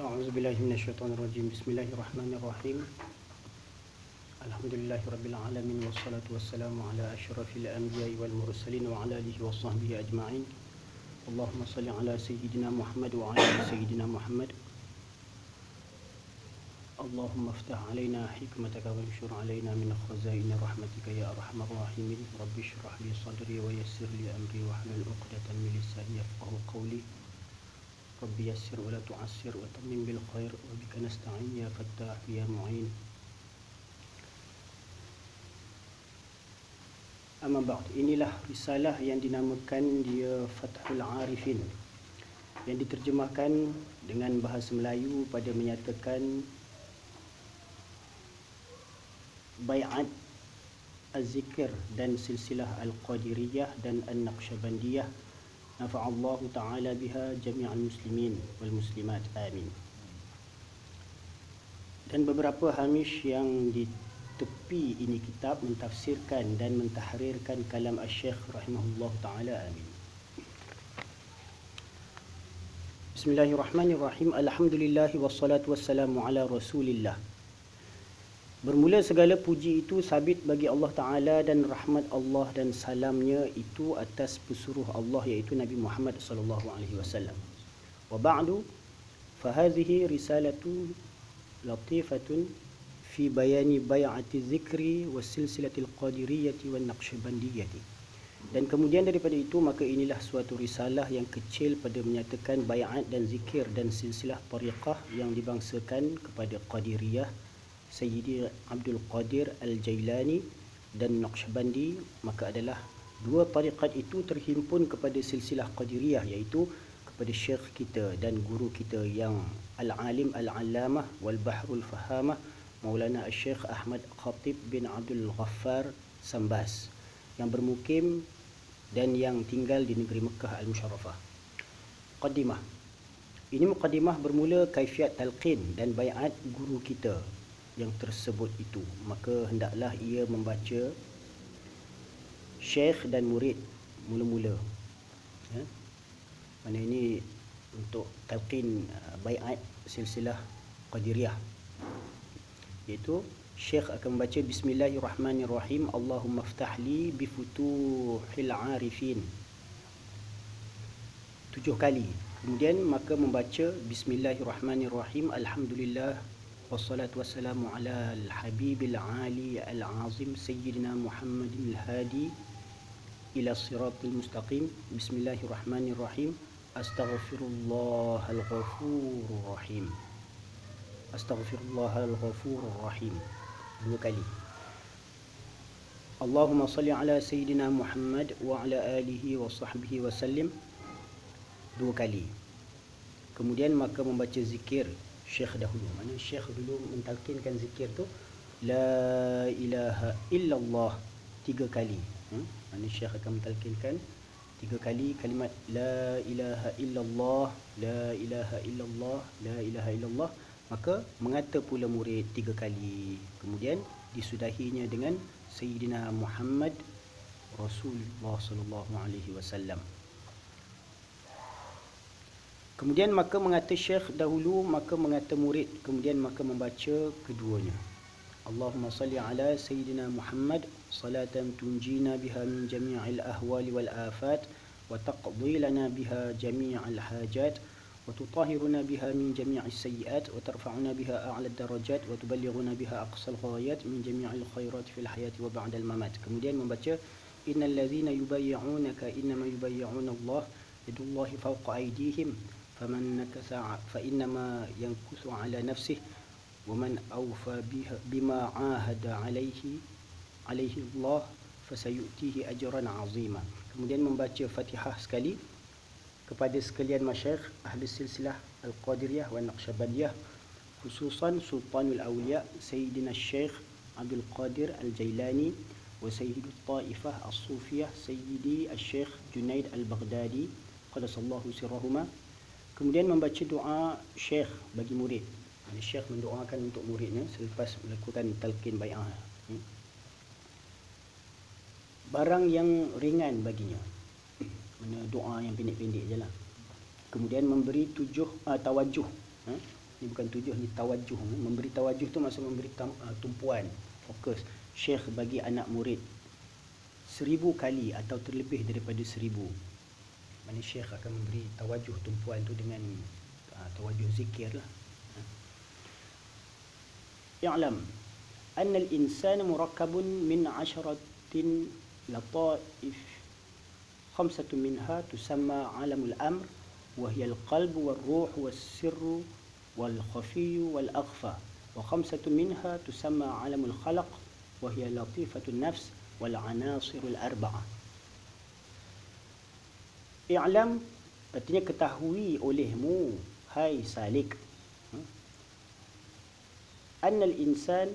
أعوذ بالله من الشيطان الرجيم. بسم الله الرحمن الرحيم. الحمد لله رب العالمين والصلاة والسلام على أشرف الأنبياء والمرسلين وعلى آله وصحبه أجمعين. اللهم صل على سيدنا محمد وعلى آل سيدنا محمد. اللهم افتح علينا حكمتك وانشر علينا من خزائن رحمتك يا أرحم الراحمين. رب اشرح لي صدري ويسر لي أمري واحلل عقدة من لساني يفقه قولي. رب يسر ولا تعسر وتمم بالخير وبك نستعين يا فتاح يا معين Amma ba'd, inilah risalah yang dinamakan dia Fathul Arifin yang diterjemahkan dengan bahasa Melayu pada menyatakan Bai'at Az-Zikr dan Silsilah Al-Qadiriyah dan An-Naqsyabandiyah nafa'allahu ta'ala biha jami'al muslimin wal muslimat amin dan beberapa hamish yang di tepi ini kitab mentafsirkan dan mentahrirkan kalam Asy-Syaikh rahimahullah taala amin. Bismillahirrahmanirrahim. Alhamdulillah wassalatu wassalamu ala Rasulillah. Bermula segala puji itu sabit bagi Allah Ta'ala dan rahmat Allah dan salamnya itu atas pesuruh Allah iaitu Nabi Muhammad sallallahu alaihi wasallam. Wa ba'du fa risalatu latifatun fi bayani bai'ati dzikri wa silsilatil qadiriyyati wan naqsyibandiyyati. Dan kemudian daripada itu maka inilah suatu risalah yang kecil pada menyatakan bayat dan zikir dan silsilah tariqah yang dibangsakan kepada Qadiriyah Sayyidi Abdul Qadir Al-Jailani dan Naqshbandi maka adalah dua tariqat itu terhimpun kepada silsilah Qadiriyah iaitu kepada syekh kita dan guru kita yang Al-Alim Al-Allamah wal Bahrul Fahamah Maulana Syekh Ahmad Khatib bin Abdul Ghaffar Sambas yang bermukim dan yang tinggal di negeri Mekah Al-Musharrafah. Muqaddimah. Ini muqaddimah bermula kaifiat talqin dan bayat guru kita yang tersebut itu. Maka hendaklah ia membaca syekh dan murid mula-mula. Ya. Mana ini untuk talqin bayat silsilah Qadiriyah iaitu Syekh akan membaca Bismillahirrahmanirrahim Allahumma ftah li bifutuhil arifin tujuh kali kemudian maka membaca Bismillahirrahmanirrahim Alhamdulillah wassalatu wassalamu ala al-habibil ali al-azim Sayyidina Muhammadin al-hadi ila siratul mustaqim Bismillahirrahmanirrahim Astaghfirullah al-ghafurur rahim Astaghfirullah al-ghafur rahim Dua kali. Allahumma salli ala Sayyidina Muhammad wa ala alihi wa sahbihi wa sallim. Dua kali. Kemudian maka membaca zikir Syekh dahulu. Mana Syekh dulu mentalkinkan zikir tu La ilaha illallah Tiga kali. Hmm? Mana Syekh akan mentalkinkan Tiga kali kalimat La ilaha illallah La ilaha illallah La ilaha illallah. Maka mengata pula murid tiga kali. Kemudian disudahinya dengan Sayyidina Muhammad Rasulullah sallallahu alaihi wasallam kemudian maka mengata syekh dahulu maka mengata murid kemudian maka membaca keduanya Allahumma salli ala Sayyidina Muhammad salatan tunjina biha min jami'il ahwali wal afat wa taqdi lana biha jami'al hajat وتطهرنا بها من جميع السيئات وترفعنا بها أعلى الدرجات وتبلغنا بها أقصى الغايات من جميع الخيرات في الحياة وبعد الممات kemudian membaca إن الذين يبايعونك إنما يبايعون الله يد الله فوق أيديهم فمن نكث فإنما ينكث على نفسه ومن أوفى بما عاهد عليه عليه الله فسيؤتيه أجرا عظيما kemudian membaca Fatihah sekali kepada sekalian masyayikh ahli silsilah Al-Qadiriyah wa Naqsyabandiyah khususan Sultanul Awliya Sayyidina Syekh Abdul Qadir Al-Jailani wa Sayyidul Taifah As-Sufiyah Sayyidi Al-Syekh Junaid Al-Baghdadi qadasallahu sirrahuma kemudian membaca doa Syekh bagi murid Ini Syekh mendoakan untuk muridnya selepas melakukan talqin bai'ah barang yang ringan baginya mana doa yang pendek-pendek je lah kemudian memberi tujuh uh, tawajuh ha? Ini bukan tujuh, ni tawajuh. Memberi tawajuh tu maksud memberi uh, tumpuan, fokus. Syekh bagi anak murid seribu kali atau terlebih daripada seribu. Mana syekh akan memberi tawajuh tumpuan tu dengan uh, tawajuh zikir lah. Ya'lam أن الإنسان مركب من عشرة لطائف خمسة منها تسمى عالم الأمر وهي القلب والروح والسر والخفي والأخفى وخمسة منها تسمى عالم الخلق وهي لطيفة النفس والعناصر الأربعة I'lam artinya ketahui olehmu hai salik. Ha? Annal insan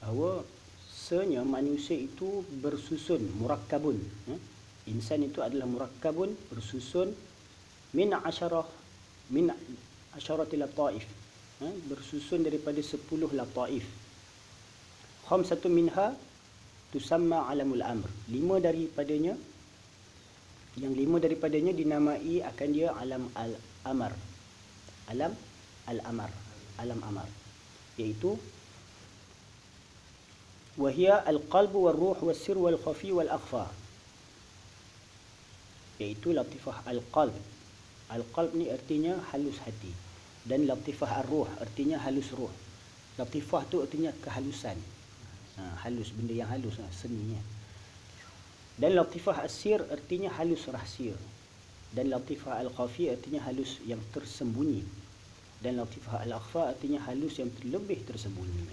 bahawa senya manusia itu bersusun murakkabun. Ha? Insan itu adalah murakkabun bersusun min asharah min asharatil taif. Ha? Bersusun daripada sepuluh la taif. Khamsatu minha tusamma alamul amr. Lima daripadanya yang lima daripadanya dinamai akan dia alam al amar alam al amar alam amar. Iaitu wahia al qalb wal ruh wal sir wal khafi wal akhfa iaitu latifah al qalb al qalb ni artinya halus hati. Dan latifah ar ruh artinya halus ruh. Latifah tu artinya kehalusan. Ha, halus benda yang halus ha, seni ya. Dan latifah asir artinya halus rahsia dan latifah al khafi artinya halus yang tersembunyi dan latifah al akhfa artinya halus yang terlebih tersembunyi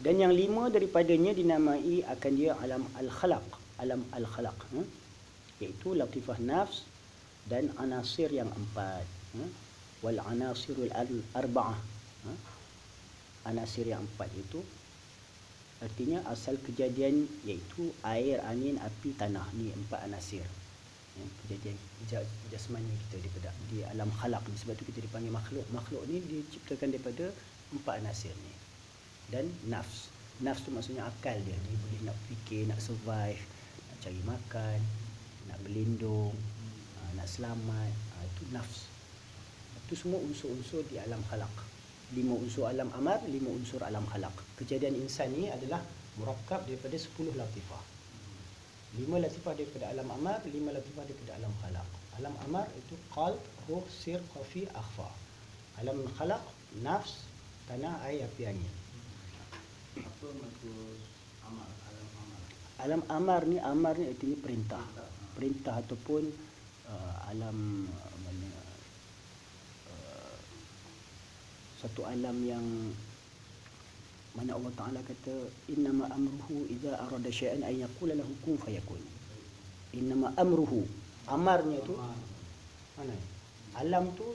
dan yang lima daripadanya dinamai akan dia alam al-khalaq alam al-khalaq ha? iaitu latifah nafs dan anasir yang empat ha? wal anasirul arba'ah ha? anasir yang empat itu artinya asal kejadian iaitu air angin api tanah ni empat anasir. Ya, kejadian jasmani kita daripada di alam khalaq ni. Sebab tu kita dipanggil makhluk. Makhluk ni diciptakan daripada empat anasir ni. Dan nafs. Nafs tu maksudnya akal dia. Dia boleh nak fikir nak survive nak cari makan nak berlindung ah, nak selamat. Ah, itu nafs. Itu semua unsur-unsur di alam khalaq lima unsur alam amar lima unsur alam khalaq kejadian insan ni adalah murakkab daripada 10 latifah. Lima latifah daripada alam amar lima latifah daripada alam khalaq. Alam amar itu qalb ruh sir khafi akhfa. Alam khalaq nafs tanah air api angin. Apa maksud amar alam amar alam amar ni amar ni artinya perintah. Perintah. Ataupun uh, alam uh, satu alam yang mana Allah Taala kata innama amruhu idza arada syai'an ay yaqula lahu kun fayakun. Innama amruhu amarnya tu mana? alam tu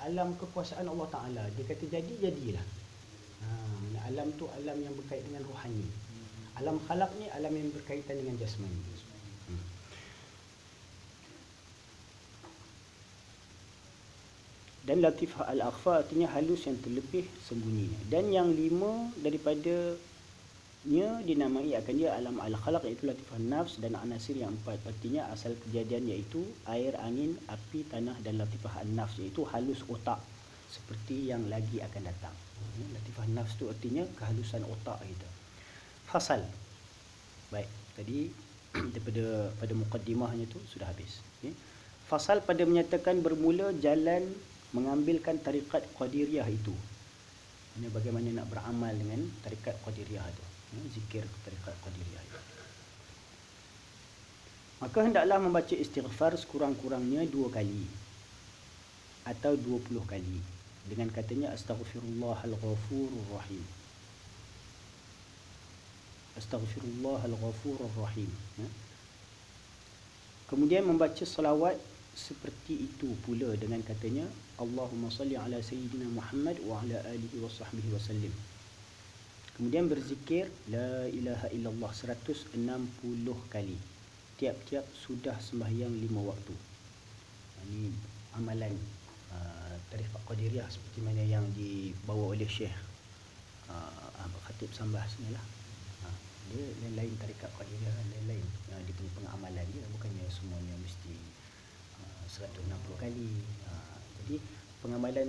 alam kekuasaan Allah Taala. Dia kata jadi jadilah. Ha, alam tu alam yang berkait dengan rohani. Alam khalaq ni alam yang berkaitan dengan jasmani. Hmm. Dan latifah al-akhfa artinya halus yang terlebih sembunyi. Dan yang lima daripada nya dinamai akan dia alam al-khalaq iaitu latifah nafs dan anasir yang empat. Artinya asal kejadian iaitu air, angin, api, tanah dan latifah an-nafs iaitu halus otak seperti yang lagi akan datang. Latifah nafs tu artinya kehalusan otak kita. Fasal. Baik, tadi daripada pada mukaddimahnya tu sudah habis. Okay. Fasal pada menyatakan bermula jalan mengambilkan tarikat Qadiriyah itu. Ini bagaimana nak beramal dengan tarikat Qadiriyah itu. Ya, zikir tarikat Qadiriyah itu. Maka hendaklah membaca istighfar sekurang-kurangnya dua kali atau dua puluh kali dengan katanya astaghfirullahal ghafurur rahim astaghfirullahal ghafurur rahim ya. kemudian membaca selawat seperti itu pula dengan katanya Allahumma salli ala sayyidina Muhammad wa ala alihi wa sahbihi wa sallim kemudian berzikir la ilaha illallah 160 kali. Tiap-tiap sudah sembahyang lima waktu. Ini amalan uh, tarikat Qadiriyah seperti mana yang dibawa oleh Syekh uh, Khatib Sambah sini lah. Uh, dia lain-lain tarikat Qadiriyah lain-lain. Uh, dia punya pengamalan dia bukannya semuanya mesti uh, 160 kali. Uh, jadi pengamalan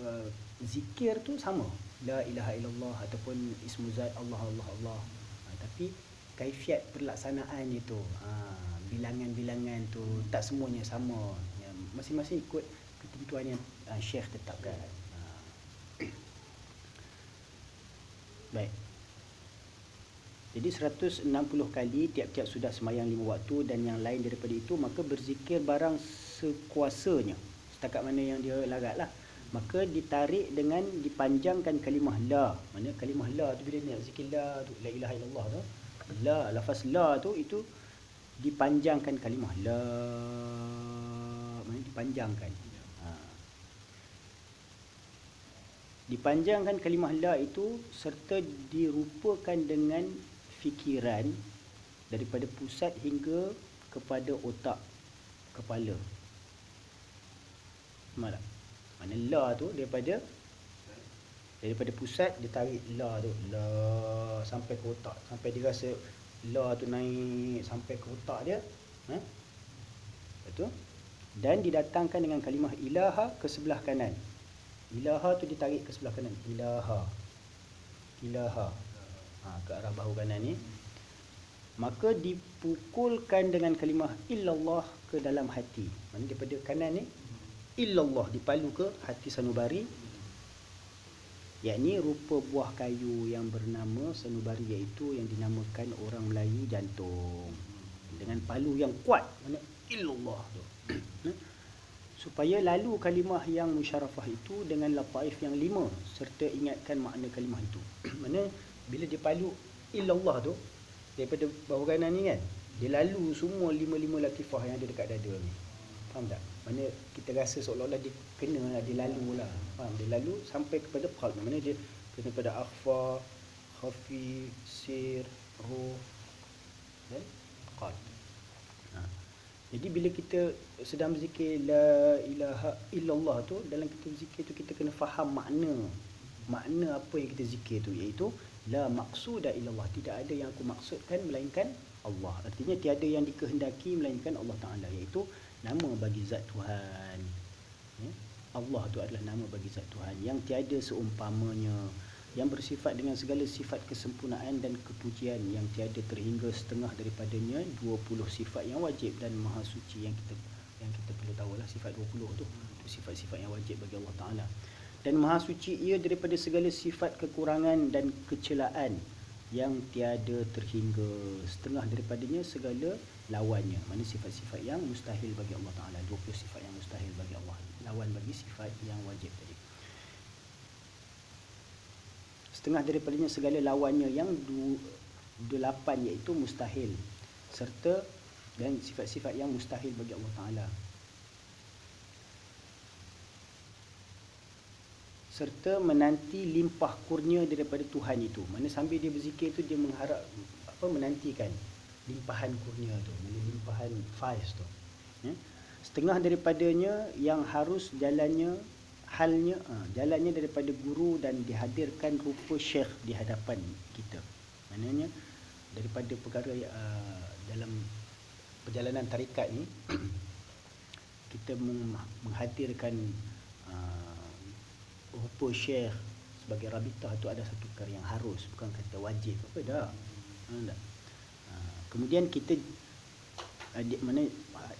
uh, zikir tu sama. La ilaha illallah ataupun ismu zat Allah Allah Allah. Ha, tapi kaifiat pelaksanaan itu ha, bilangan-bilangan tu tak semuanya sama. Ya, masing-masing ikut ketentuan yang uh, Syekh tetapkan. Ha. Baik. Jadi 160 kali tiap-tiap sudah semayang lima waktu dan yang lain daripada itu maka berzikir barang sekuasanya. Setakat mana yang dia larat lah. Maka ditarik dengan dipanjangkan kalimah la. Mana kalimah la tu bila ni zikir la tu la ilaha illallah tu. La lafaz la tu itu dipanjangkan kalimah la. Mana dipanjangkan. Ha. Dipanjangkan kalimah la itu serta dirupakan dengan fikiran daripada pusat hingga kepada otak kepala. Mana? Mana la tu daripada daripada pusat dia tarik la tu. La sampai ke otak. Sampai dia rasa la tu naik sampai ke otak dia ha? Betul dan didatangkan dengan kalimah ilaha ke sebelah kanan. Ilaha tu ditarik ke sebelah kanan. Ilaha. Ilaha. Ha, ke arah bahu kanan ni. Maka dipukulkan dengan kalimah illallah ke dalam hati. Mana daripada kanan ni illallah dipalu ke hati sanubari. Yakni rupa buah kayu yang bernama sanubari iaitu yang dinamakan orang Melayu jantung. Dengan palu yang kuat mana? Illallah tu. Supaya lalu kalimah yang musyarafah itu dengan lafaif yang lima serta ingatkan makna kalimah itu. Mana? Bila dia palu illallah tu daripada bawah kanan ni kan dia lalu semua lima-lima latifah yang ada dekat dada ni. Faham tak mana kita rasa seolah-olah dia kena lah dia lalu lah. Faham? Dia lalu sampai kepada qalb. Mana dia kena pada akhfa khafi sir ruh dan qalb. Ha. jadi bila kita sedang berzikir la ilaha illallah tu dalam kita berzikir tu kita kena faham makna. Makna apa yang kita zikir tu? Iaitu la maqsuda illallah. Tidak ada yang aku maksudkan melainkan Allah. Artinya tiada yang dikehendaki melainkan Allah Taala. Iaitu nama bagi zat Tuhan. Ya? Allah tu adalah nama bagi zat Tuhan yang tiada seumpamanya yang bersifat dengan segala sifat kesempurnaan dan kepujian yang tiada terhingga setengah daripadanya 20 sifat yang wajib dan maha suci yang kita yang kita perlu tahu lah sifat 20 tu. Sifat-sifat yang wajib bagi Allah Taala. Dan maha suci ia daripada segala sifat kekurangan dan kecelaan yang tiada terhingga setengah daripadanya segala lawannya. Mana sifat-sifat yang mustahil bagi Allah Taala. 20 sifat yang mustahil bagi Allah. Lawan bagi sifat yang wajib tadi. Setengah daripadanya segala lawannya yang du, delapan iaitu mustahil. Serta dan sifat-sifat yang mustahil bagi Allah Taala. Serta menanti limpah kurnia daripada Tuhan itu. Mana sambil dia berzikir tu dia mengharap apa menantikan limpahan kurnia tu, limpahan faiz tu. Ya? Setengah daripadanya yang harus jalannya halnya ha, jalannya daripada guru dan dihadirkan rupa syekh di hadapan kita. Maknanya daripada perkara uh, dalam perjalanan tarikat ni kita menghadirkan rupa syekh sebagai rabitah tu ada satu perkara yang harus bukan kata wajib apa dah ha, ha, kemudian kita uh, di, mana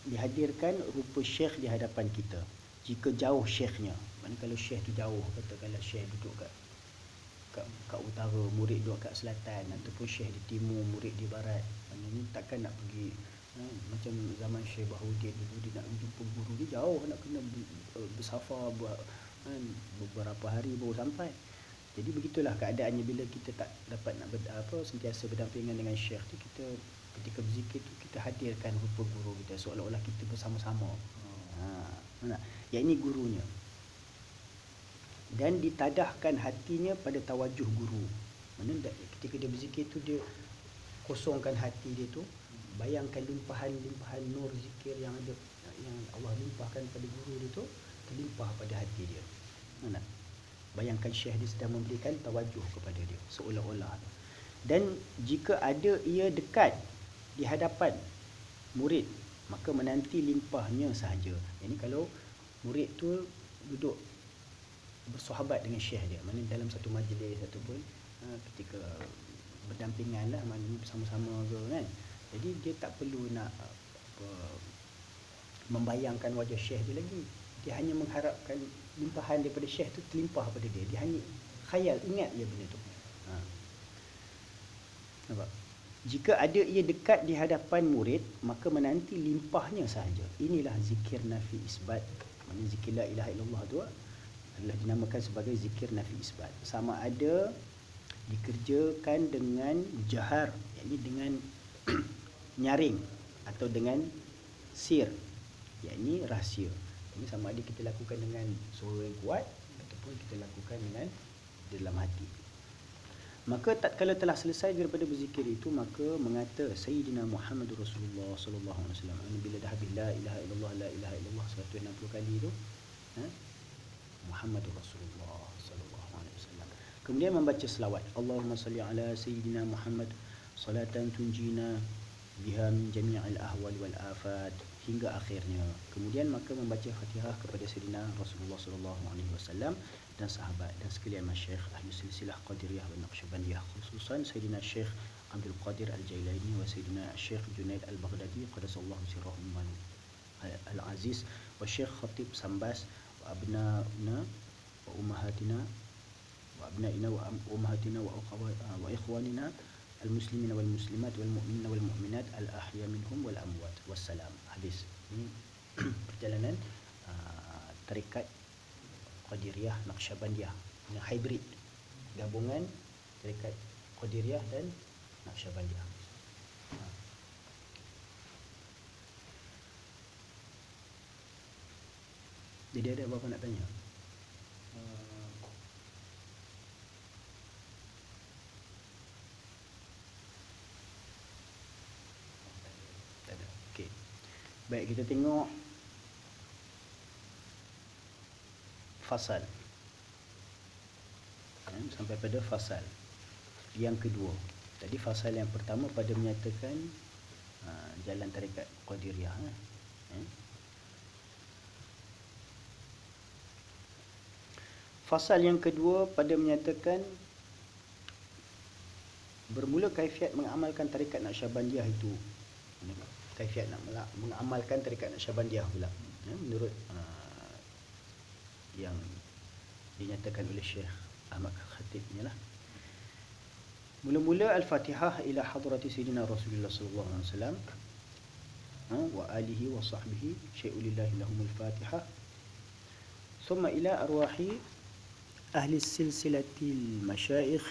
dihadirkan rupa syekh di hadapan kita. Jika jauh syekhnya. Mana kalau syekh tu jauh katakanlah syekh duduk kat kat, kat utara murid duduk kat selatan ataupun syekh di timur murid di barat mana ni takkan nak pergi ha, macam zaman Syekh Bahudin dulu dia nak jumpa guru dia jauh nak kena bersafar buat kan beberapa hari baru sampai. Jadi begitulah keadaannya bila kita tak dapat nak apa sentiasa berdampingan dengan syekh tu kita ketika berzikir tu kita hadirkan rupa guru kita seolah-olah kita bersama-sama ha mana yang ini gurunya dan ditadahkan hatinya pada tawajuh guru mana ketika dia berzikir tu dia kosongkan hati dia tu bayangkan limpahan-limpahan nur zikir yang ada yang Allah limpahkan pada guru dia tu terlimpah pada hati dia. Mana? Bayangkan Syekh dia sedang memberikan tawajuh kepada dia seolah-olah. Dan jika ada ia dekat di hadapan murid, maka menanti limpahnya sahaja. Ini kalau murid tu duduk bersahabat dengan syekh dia mana dalam satu majlis ataupun uh, ketika berdampingan lah bersama-sama ke kan. Jadi dia tak perlu nak apa, membayangkan wajah syekh dia lagi. Dia hanya mengharapkan limpahan daripada syekh tu terlimpah pada dia. Dia hanya khayal ingat je benda tu. Ha. nampak jika ada ia dekat di hadapan murid maka menanti limpahnya sahaja. Inilah zikir nafi isbat. Maknanya zikir la ilaha illallah tu adalah dinamakan sebagai zikir nafi isbat. Sama ada dikerjakan dengan jahar yakni dengan nyaring atau dengan sir yakni rahsia. Ini sama ada kita lakukan dengan suara yang kuat ataupun kita lakukan dengan dalam hati maka tatkala telah selesai daripada berzikir itu maka mengata sayyidina Muhammad Rasulullah sallallahu alaihi wasallam bila dah habis la ilaha illallah la ilaha illallah 160 kali itu ha? Muhammad Rasulullah sallallahu alaihi wasallam kemudian membaca selawat Allahumma salli ala sayyidina Muhammad salatan tunjina biha min jami'il ahwal wal afat hingga akhirnya. Kemudian maka membaca Fatihah kepada Sayyidina Rasulullah sallallahu alaihi wasallam dan sahabat dan sekalian masyayikh ahli silsilah Qadiriyah dan Naqsyabandiyah khususan Sayyidina Syekh Abdul Qadir Al-Jailani wa Sayyidina Syekh Junaid Al-Baghdadi qadasallahu sirrahum al-aziz wa Syekh Khatib Sambas wa abnauna wa ummahatina wa wa ikhwanina المسلمين والمسلمات والمؤمنين والمؤمنات الأحياء منهم والأموات والسلام hadis ini perjalanan uh, tarikat Qadiriyah Naqsyabandiyah. Ini hybrid gabungan tarikat Qadiriyah dan Naqsyabandiyah. Jadi ada apa-apa nak tanya? Baik kita tengok fasal. Ya, sampai pada fasal yang kedua. Tadi fasal yang pertama pada menyatakan uh, jalan tarekat Qadiriyah. Ya. Fasal yang kedua pada menyatakan bermula kaifiat mengamalkan tarekat Naqsyabandiyah itu kaifiat nak mengamalkan tarikat Naqsyabandiyah pula ya, menurut uh, yang dinyatakan oleh Syekh Ahmad Khatib ni lah mula-mula al-Fatihah ila hadrati sayyidina Rasulullah sallallahu alaihi wasallam ha, wa alihi wa sahbihi syai'ulillahi lahumul Fatihah ثم إلى أرواح أهل السلسلة المشايخ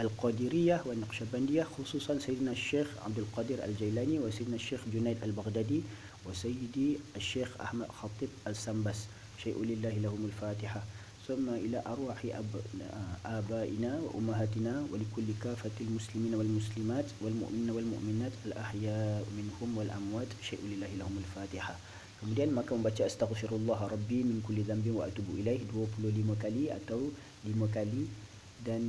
القادرية والنقشبندية خصوصا سيدنا الشيخ عبد القادر الجيلاني وسيدنا الشيخ جنيد البغدادي وسيدي الشيخ أحمد خطيب السنبس شيء لله لهم الفاتحة. ثم إلى أرواح آبائنا وأمهاتنا ولكل كافة المسلمين والمسلمات والمؤمنين والمؤمنات الأحياء منهم والأموات شيء لله لهم الفاتحة. Kemudian maka membaca astaghfirullah rabbi min kulli dhanbin wa atubu ilaih 25 kali atau 5 kali dan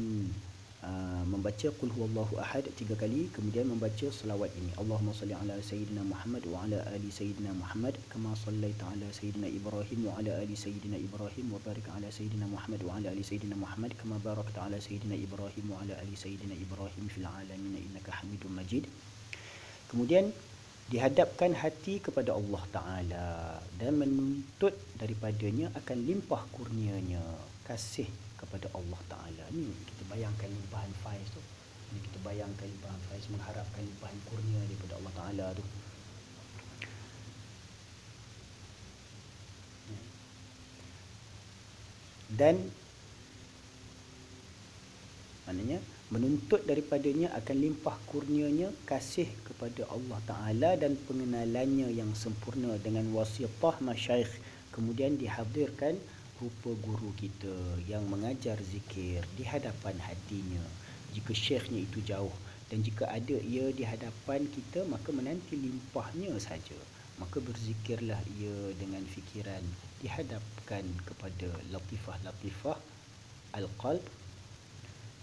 uh, membaca qul huwallahu ahad 3 kali kemudian membaca selawat ini. Allahumma salli ala sayyidina Muhammad wa ala ali sayyidina Muhammad kama sallaita ala sayyidina Ibrahim wa ala ali sayyidina Ibrahim wa barik ala sayyidina Muhammad wa ala ali sayyidina Muhammad kama barakta ala sayyidina Ibrahim wa ala ali sayyidina Ibrahim fil alamin innaka Hamidum Majid. Kemudian dihadapkan hati kepada Allah Ta'ala dan menuntut daripadanya akan limpah kurnianya kasih kepada Allah Ta'ala. Ni bayangkan limpahan faiz tu. Ni kita bayangkan limpahan faiz mengharapkan limpahan kurnia daripada Allah Ta'ala tu. Dan maknanya menuntut daripadanya akan limpah kurnianya kasih kepada Allah Ta'ala dan pengenalannya yang sempurna dengan wasitah masyayikh. Kemudian dihadirkan rupa guru kita yang mengajar zikir di hadapan hatinya. Jika syekhnya itu jauh dan jika ada ia di hadapan kita maka menanti limpahnya saja. Maka berzikirlah ia dengan fikiran dihadapkan kepada latifah-latifah al-qalb.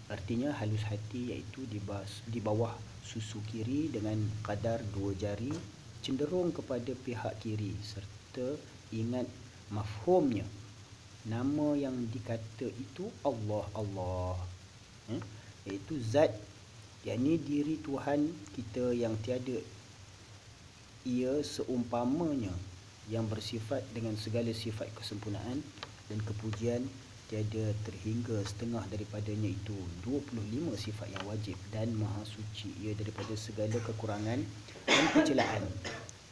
Artinya halus hati iaitu di bawah, di bawah susu kiri dengan kadar dua jari cenderung kepada pihak kiri serta ingat mafhumnya nama yang dikata itu Allah Allah. Eh? iaitu zat yakni diri Tuhan kita yang tiada. Ia seumpamanya yang bersifat dengan segala sifat kesempurnaan dan kepujian tiada terhingga setengah daripadanya itu. 25 sifat yang wajib dan maha suci ia daripada segala kekurangan dan kecelaan.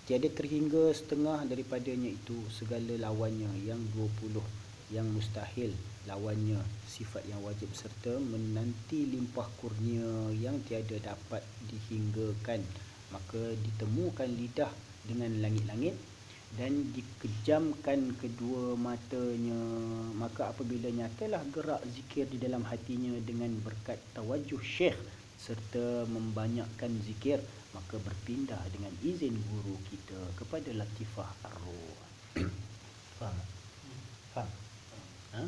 Tiada terhingga setengah daripadanya itu segala lawannya yang 20 yang mustahil lawannya sifat yang wajib serta menanti limpah kurnia yang tiada dapat dihinggakan. Maka ditemukan lidah dengan langit-langit dan dikejamkan kedua matanya. Maka apabila nyatalah gerak zikir di dalam hatinya dengan berkat tawajuh syekh serta membanyakkan zikir maka berpindah dengan izin guru kita kepada latifah ar-ruh. Faham ha?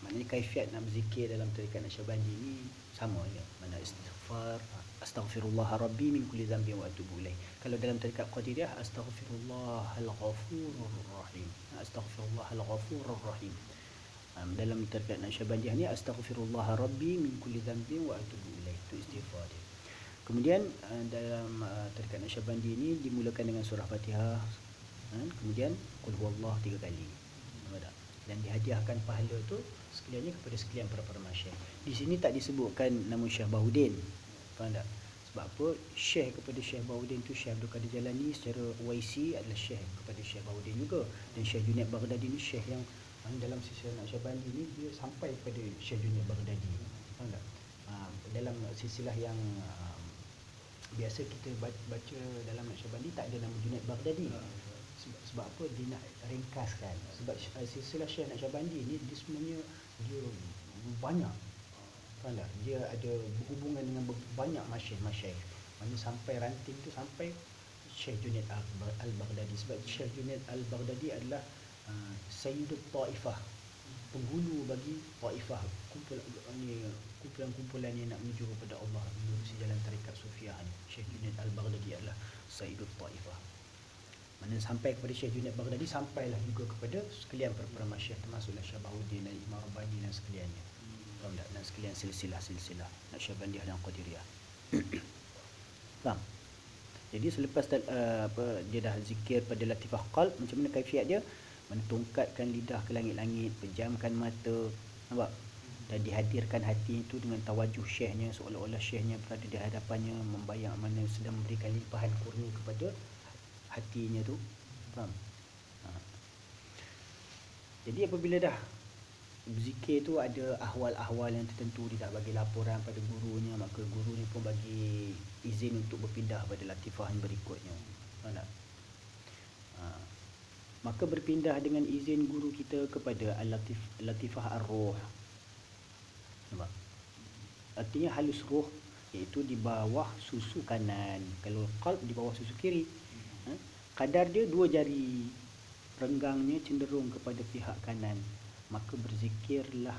Maknanya kaifiat nak berzikir dalam tarikat Nasyabandi ni sama je. Mana istighfar astaghfirullah rabbi min kulli dhanbin wa atubu ilaih. Kalau dalam tarikat qadiriyah astaghfirullah al-ghafurur rahim astaghfirullah al-ghafurur rahim um, dalam tarikat Nasyabandi ni astaghfirullah rabbi min kulli dhanbin wa atubu ilaih. Itu istighfar dia. Kemudian uh, dalam uh, tarikat Nasyabandi ni dimulakan dengan surah Fatihah. Uh, kemudian qul huwallah tiga kali dan dihadiahkan pahala tu sekaliannya kepada sekalian para para masyayikh. Di sini tak disebutkan nama Syekh Bahudin. Faham tak? Sebab apa? Syekh kepada Syekh Bahudin tu Syekh Abdul Qadir Jalani secara YC adalah Syekh kepada Syekh Bahudin juga. Dan Syekh Junaid Baghdadi ni Syekh yang dalam silsilah Naqsyabandi ni dia sampai kepada Syekh Junaid Baghdadi. Faham tak? Ha, dalam silsilah yang uh, biasa kita baca dalam Naqsyabandi tak ada nama Junaid Baghdadi sebab, apa? Dia nak ringkaskan. Sebab uh, silsilah Syekh Naqsyabandi ni dia sebenarnya dia banyak. Faham dia ada berhubungan dengan banyak masyayikh-masyayikh mana sampai ranting tu sampai Syekh Junaid Al-Baghdadi. Sebab Syekh Junaid Al-Baghdadi adalah uh, Sayyidul Taifah. Penghulu bagi Taifah. Kumpulan kumpulan-kumpulan yang nak menuju kepada Allah. Menerusi jalan tarikat sufiah ni. Syekh Junaid Al-Baghdadi adalah Sayyidul Taifah mana sampai kepada Syekh Junaid Baghdadi sampailah juga kepada sekalian para masyayikh termasuklah Syabahuddin dan Imam Rabbani dan sekaliannya. Faham tak? Dan sekalian silsilah-silsilah Naqsyabandiyah dan Qadiriyah. Faham? Jadi selepas uh, apa dia dah zikir pada latifah qalb macam mana kaifiat dia? Mana tongkatkan lidah ke langit-langit, pejamkan mata, nampak? Dan dihadirkan hati itu dengan tawajuh syekhnya seolah-olah syekhnya berada di hadapannya membayang mana sedang memberikan limpahan kurnia kepada hatinya tu. Faham? Ha. jadi apabila dah berzikir tu ada ahwal-ahwal yang tertentu dia tak bagi laporan pada gurunya maka guru ni pun bagi izin untuk berpindah pada latifah yang berikutnya. Faham tak? Ha. maka berpindah dengan izin guru kita kepada al-latif latifah ar-ruh. Nampak? Artinya halus ruh iaitu di bawah susu kanan. Kalau qalb di bawah susu kiri kadar dia dua jari. Renggangnya cenderung kepada pihak kanan. Maka berzikirlah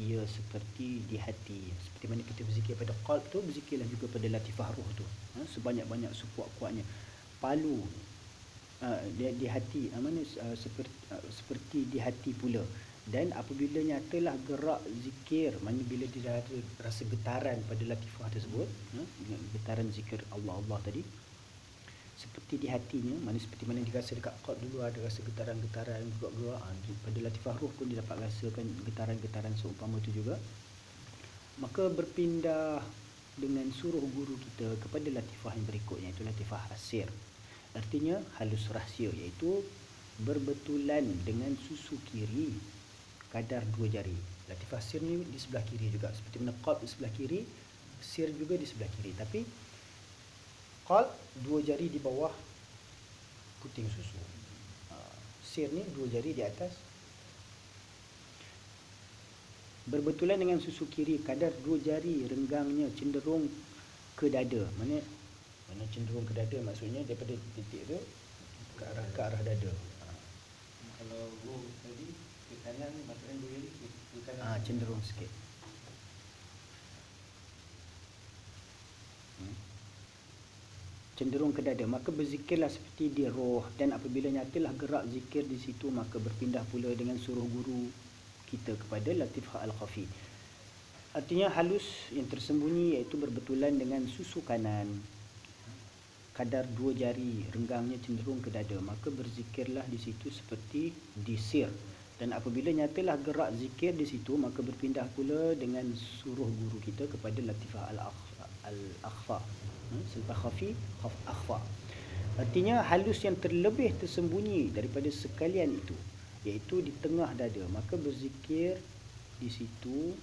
ia seperti di hati. Seperti mana kita berzikir pada qalb tu berzikirlah juga pada latifah ruh tu. Ha? sebanyak-banyak sekuat-kuatnya. Palu uh, di, di hati uh, mana uh, seperti uh, seperti di hati pula. Dan apabila nyatalah gerak zikir mana bila dia ada rasa getaran pada latifah tersebut uh, getaran zikir Allah Allah tadi seperti di hatinya mana seperti mana dia rasa dekat qalb dulu ada rasa getaran-getaran gerak-gerak ha, pada latifah ruh pun dia dapat rasakan getaran-getaran seumpama itu juga. Maka berpindah dengan suruh guru kita kepada latifah yang berikutnya itu latifah asir artinya halus rahsia iaitu berbetulan dengan susu kiri kadar dua jari. Latifah asir ni di sebelah kiri juga. Seperti mana qalb di sebelah kiri sir juga di sebelah kiri. Tapi Qalb dua jari di bawah puting susu. Ha, sir ni dua jari di atas. Berbetulan dengan susu kiri kadar dua jari renggangnya cenderung ke dada. Mana mana cenderung ke dada maksudnya daripada titik tu ke arah ke arah dada. Ha. Kalau roh tadi ke kanan maksudnya dua jari ke kanan. Ah ha, cenderung sikit. Cenderung ke dada. Maka berzikirlah seperti di roh. Dan apabila nyatalah gerak zikir di situ maka berpindah pula dengan suruh guru kita kepada latifah al-khafi. Artinya halus yang tersembunyi iaitu berbetulan dengan susu kanan. Kadar dua jari renggangnya cenderung ke dada. Maka berzikirlah di situ seperti di sir. Dan apabila nyatalah gerak zikir di situ maka berpindah pula dengan suruh guru kita kepada latifah al-akhfa hmm? selepas khafi khaf akhfa. Artinya halus yang terlebih tersembunyi daripada sekalian itu iaitu di tengah dada. Maka berzikir di situ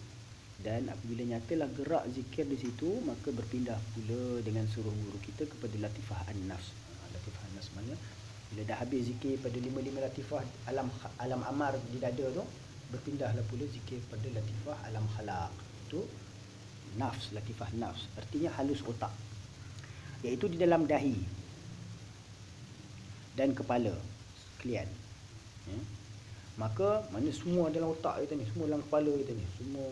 dan apabila nyatalah gerak zikir di situ maka berpindah pula dengan suruh guru kita kepada latifah an-nafs ha, latifah an-nafs mana? Bila dah habis zikir pada lima-lima latifah alam alam amar di dada tu berpindahlah pula zikir pada latifah alam khalaq. Tu nafs latifah nafs. Artinya halus otak iaitu di dalam dahi dan kepala. Sekalian ya. maka mana semua dalam otak kita ni semua dalam kepala kita ni semua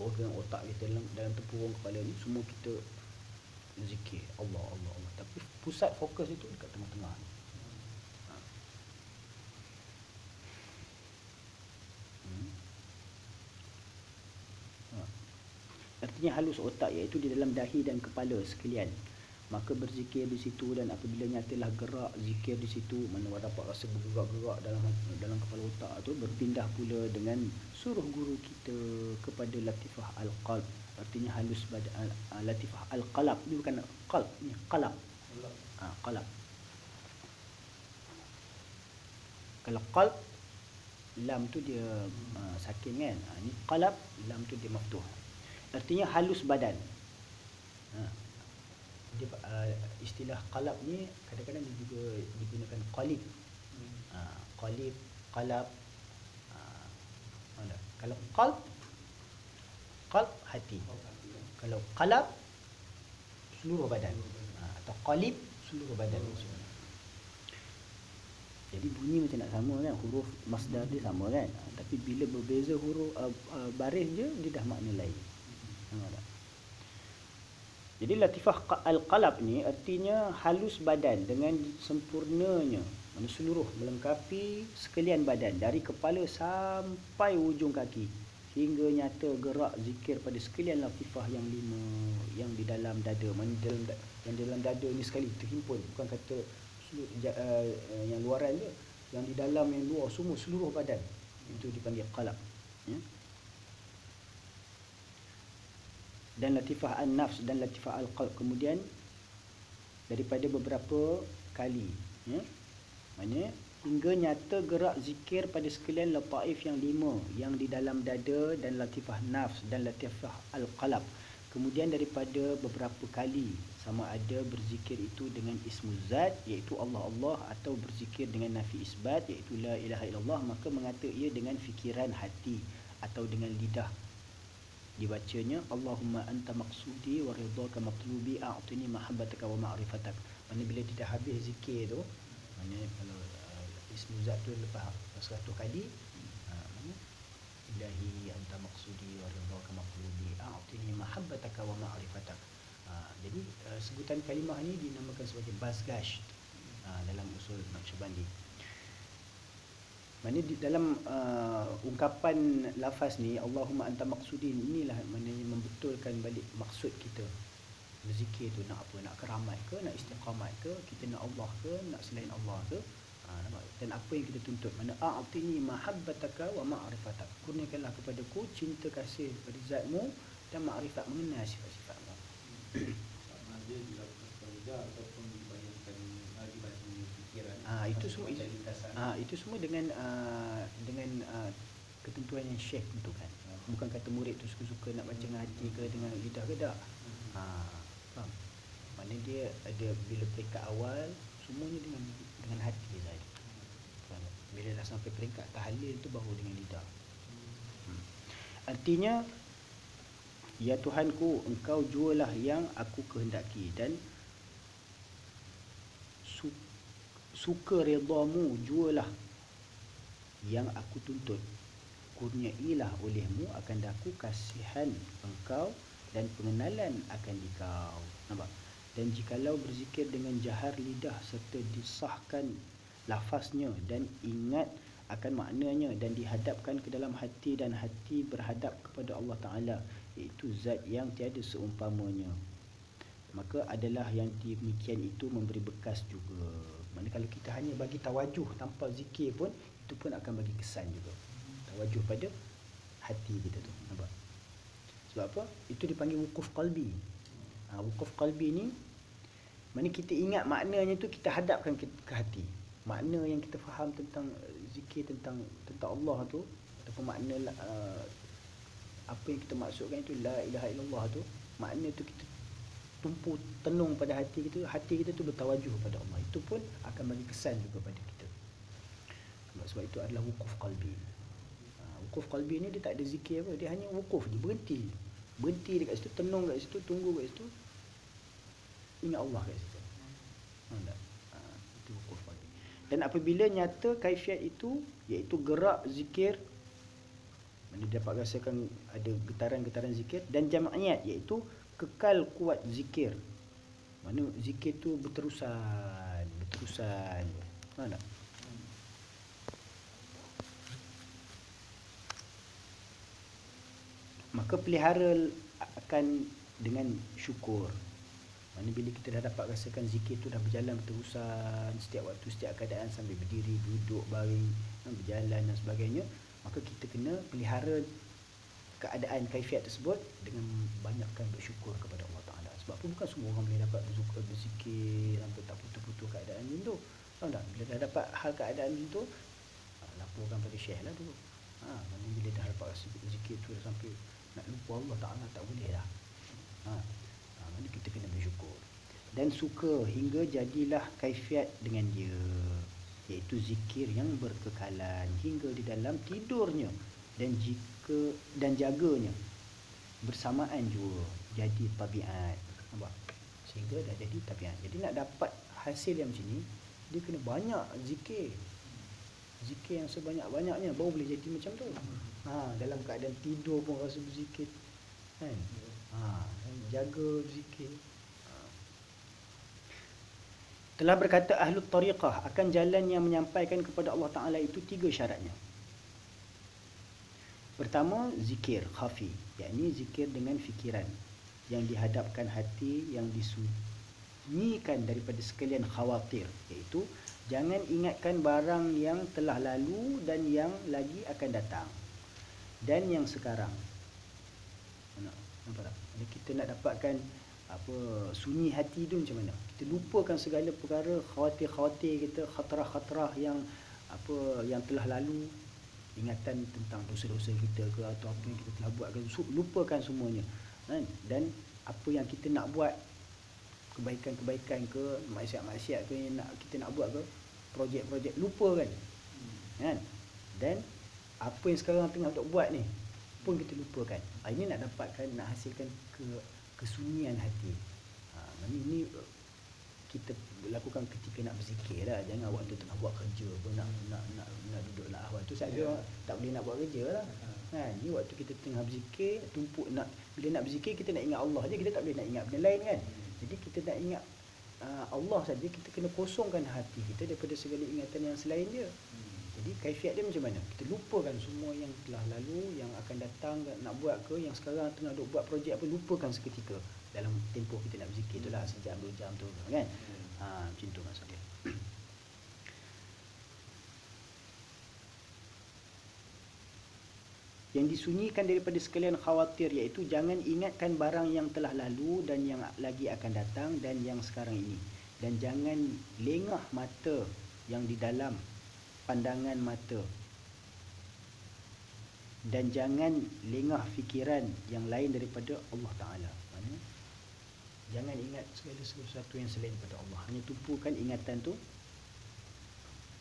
organ otak kita dalam, dalam tempurung kepala ni semua kita zikir. Allah Allah Allah. Tapi pusat fokus itu dekat tengah-tengah ni ha. Hmm. Ha. Artinya halus otak iaitu di dalam dahi dan kepala sekalian. Maka berzikir di situ dan apabila nyatalah gerak zikir di situ mana dapat rasa bergerak-gerak dalam dalam kepala otak tu berpindah pula dengan suruh guru kita kepada latifah al-qalb. Artinya halus badan uh, latifah al-qalb. Ni bukan qalb ni qalab ha, qalab kalau qalb lam tu dia uh, sakin kan? Ha, ni qalab lam tu dia maftuh artinya halus badan. Ha, dia uh, istilah qalab ni kadang-kadang dia juga digunakan qalib. Hmm. uh, qalib qalab uh, kalau qalb qalb hati. Kalau qalab seluruh badan. Uh, atau qalib seluruh badan. Jadi bunyi macam nak sama kan? Huruf masdar dia sama kan? Tapi bila berbeza huruf uh, uh, baris je dia dah makna lain. Jadi latifah al-qalab ni artinya halus badan dengan sempurnanya. Mana seluruh melengkapi sekalian badan. Dari kepala sampai ujung kaki. Hingga nyata gerak zikir pada sekalian latifah yang lima yang di dalam dada. Mana dalam yang dalam dada ni sekali terhimpun. Bukan kata uh, yang luaran je yang di dalam yang luar semua seluruh badan. Itu dipanggil qalab. Ya dan latifah an-nafs dan latifah al-qalb kemudian daripada beberapa kali ya. Maknanya hingga nyata gerak zikir pada sekalian lataif yang lima yang di dalam dada dan latifah nafs dan latifah al-qalb. Kemudian daripada beberapa kali sama ada berzikir itu dengan ismu zat iaitu Allah Allah atau berzikir dengan nafi isbat iaitu la ilaha illallah maka mengata ia dengan fikiran hati atau dengan lidah dibacanya Allahumma anta maqsudi wa ridhaka matlubi a'tini mahabbataka wa ma'rifatak. Mana bila tidak habis zikir tu, mana kalau uh, ismu zat tu lepas 100 kali, uh, mana ilahi anta maqsudi wa ridhaka matlubi a'tini mahabbataka wa ma'rifatak. Uh, jadi uh, sebutan kalimah ini dinamakan sebagai basgash uh, dalam usul Naqsyabandi. Mana di dalam uh, ungkapan lafaz ni Allahumma anta maqsudin inilah maknanya membetulkan balik maksud kita. Berzikir tu nak apa? Nak keramat ke? Nak istiqamat ke? Kita nak Allah ke? Nak selain Allah ke? Ha, Dan apa yang kita tuntut? Mana a'tini mahabbataka wa ma'rifatak. Kurniakanlah kepadaku cinta kasih kepada zatmu dan ma'rifat mengenal sifat-sifatmu. Dia dilakukan ataupun Ah itu semua itu, ah itu semua dengan uh, dengan uh, ketentuan yang syekh tentukan. Bukan kata murid tu suka-suka nak baca dengan hati ke dengan lidah ke tak. Ha, faham? Mana dia ada bila peringkat awal semuanya dengan dengan hati saja. Bila dah sampai peringkat tahlil tu baru dengan lidah. Hmm. Artinya Ya Tuhanku, engkau jualah yang aku kehendaki dan suka redamu jualah. Yang aku tuntut kurniailah olehmu akan daku kasihan engkau dan pengenalan akan dikau. Nampak? Dan jikalau berzikir dengan jahar lidah serta disahkan lafaznya dan ingat akan maknanya dan dihadapkan ke dalam hati dan hati berhadap kepada Allah Ta'ala iaitu zat yang tiada seumpamanya maka adalah yang demikian itu memberi bekas juga mana kalau kita hanya bagi tawajuh tanpa zikir pun itu pun akan bagi kesan juga. Tawajuh pada hati kita tu nampak? Sebab apa? Itu dipanggil wukuf qalbi. Ha, wukuf qalbi ni mana kita ingat maknanya tu kita hadapkan ke, ke hati. Makna yang kita faham tentang zikir tentang tentang Allah tu ataupun makna uh, apa yang kita maksudkan itu la ilaha illallah tu makna tu kita tumpu tenung pada hati kita hati kita tu bertawajuh pada Allah. Itu pun akan bagi kesan juga pada kita. Sebab itu adalah wukuf qalbi. Ha, wukuf qalbi ni dia tak ada zikir apa dia hanya wukuf dia berhenti. Berhenti dekat situ tenung dekat situ tunggu dekat situ. Ingat Allah kat situ. Ha, tak? Dan apabila nyata kaifiat itu iaitu gerak zikir mana dapat rasakan ada getaran-getaran zikir dan jam'iyat iaitu kekal kuat zikir. Mana zikir tu berterusan, berterusan. Mana? Maka pelihara akan dengan syukur. Mana bila kita dah dapat rasakan zikir tu dah berjalan terusan setiap waktu, setiap keadaan sambil berdiri, duduk, baring, berjalan dan sebagainya, maka kita kena pelihara keadaan kaifiat tersebut dengan banyakkan bersyukur kepada Allah Taala. Sebab apa bukan semua orang boleh dapat berzikir, berzikir sampai tak putus-putus keadaan macam tu. Tahu tak? Bila dah dapat hal keadaan macam tu, ha, laporkan pada syekh lah dulu. Ha, bila dah dapat zikir tu dah sampai nak lupa Allah Taala tak boleh lah. Ha, mana kita kena bersyukur dan suka hingga jadilah kaifiat dengan dia iaitu zikir yang berkekalan hingga di dalam tidurnya dan jika dan jaganya. Bersamaan juga jadi tabiat. Nampak? Sehingga dah jadi tabiat. Jadi nak dapat hasil yang macam ni dia kena banyak zikir. Zikir yang sebanyak-banyaknya baru boleh jadi macam tu. Ha dalam keadaan tidur pun rasa berzikir kan? Ha jaga zikir ha. telah berkata ahlu tariqah akan jalan yang menyampaikan kepada Allah Ta'ala itu tiga syaratnya pertama zikir khafi. Yakni zikir dengan fikiran yang dihadapkan hati yang disunyikan daripada sekalian khawatir iaitu jangan ingatkan barang yang telah lalu dan yang lagi akan datang. Dan yang sekarang. Nampak tak? Kita nak dapatkan apa sunyi hati tu macam mana? Kita lupakan segala perkara khawatir-khawatir kita khatrah-khatrah yang apa yang telah lalu ingatan tentang dosa-dosa kita ke atau apa yang kita telah buat ke lupakan semuanya. Kan? Dan apa yang kita nak buat kebaikan-kebaikan ke maksiat-maksiat ke yang nak kita nak buat ke projek-projek lupa kan? Dan apa yang sekarang tengah untuk buat ni pun kita lupakan. Ha, ini nak dapatkan, nak hasilkan ke kesunyian hati. Ha, ini kita lakukan ketika nak berzikir lah. Jangan waktu tengah buat kerja pun nak, nak, nak, nak duduk lah. Waktu saja yeah. tak boleh nak buat kerja lah. Ha, ini waktu kita tengah berzikir, tumpuk nak, bila nak berzikir kita nak ingat Allah je. Kita tak boleh nak ingat benda lain kan. Jadi kita nak ingat uh, Allah saja kita kena kosongkan hati kita daripada segala ingatan yang selain dia. Hmm. Jadi kaifiat dia macam mana? Kita lupakan semua yang telah lalu, yang akan datang nak buat ke, yang sekarang tengah duk buat projek apa, lupakan seketika dalam tempoh kita nak berzikir itulah sejam dua jam tu kan. Ha macam tu maksud dia. yang disunyikan daripada sekalian khawatir iaitu jangan ingatkan barang yang telah lalu dan yang lagi akan datang dan yang sekarang ini dan jangan lengah mata yang di dalam pandangan mata dan jangan lengah fikiran yang lain daripada Allah Ta'ala? Jangan ingat segala sesuatu yang selain daripada Allah. Hanya tumpukan ingatan tu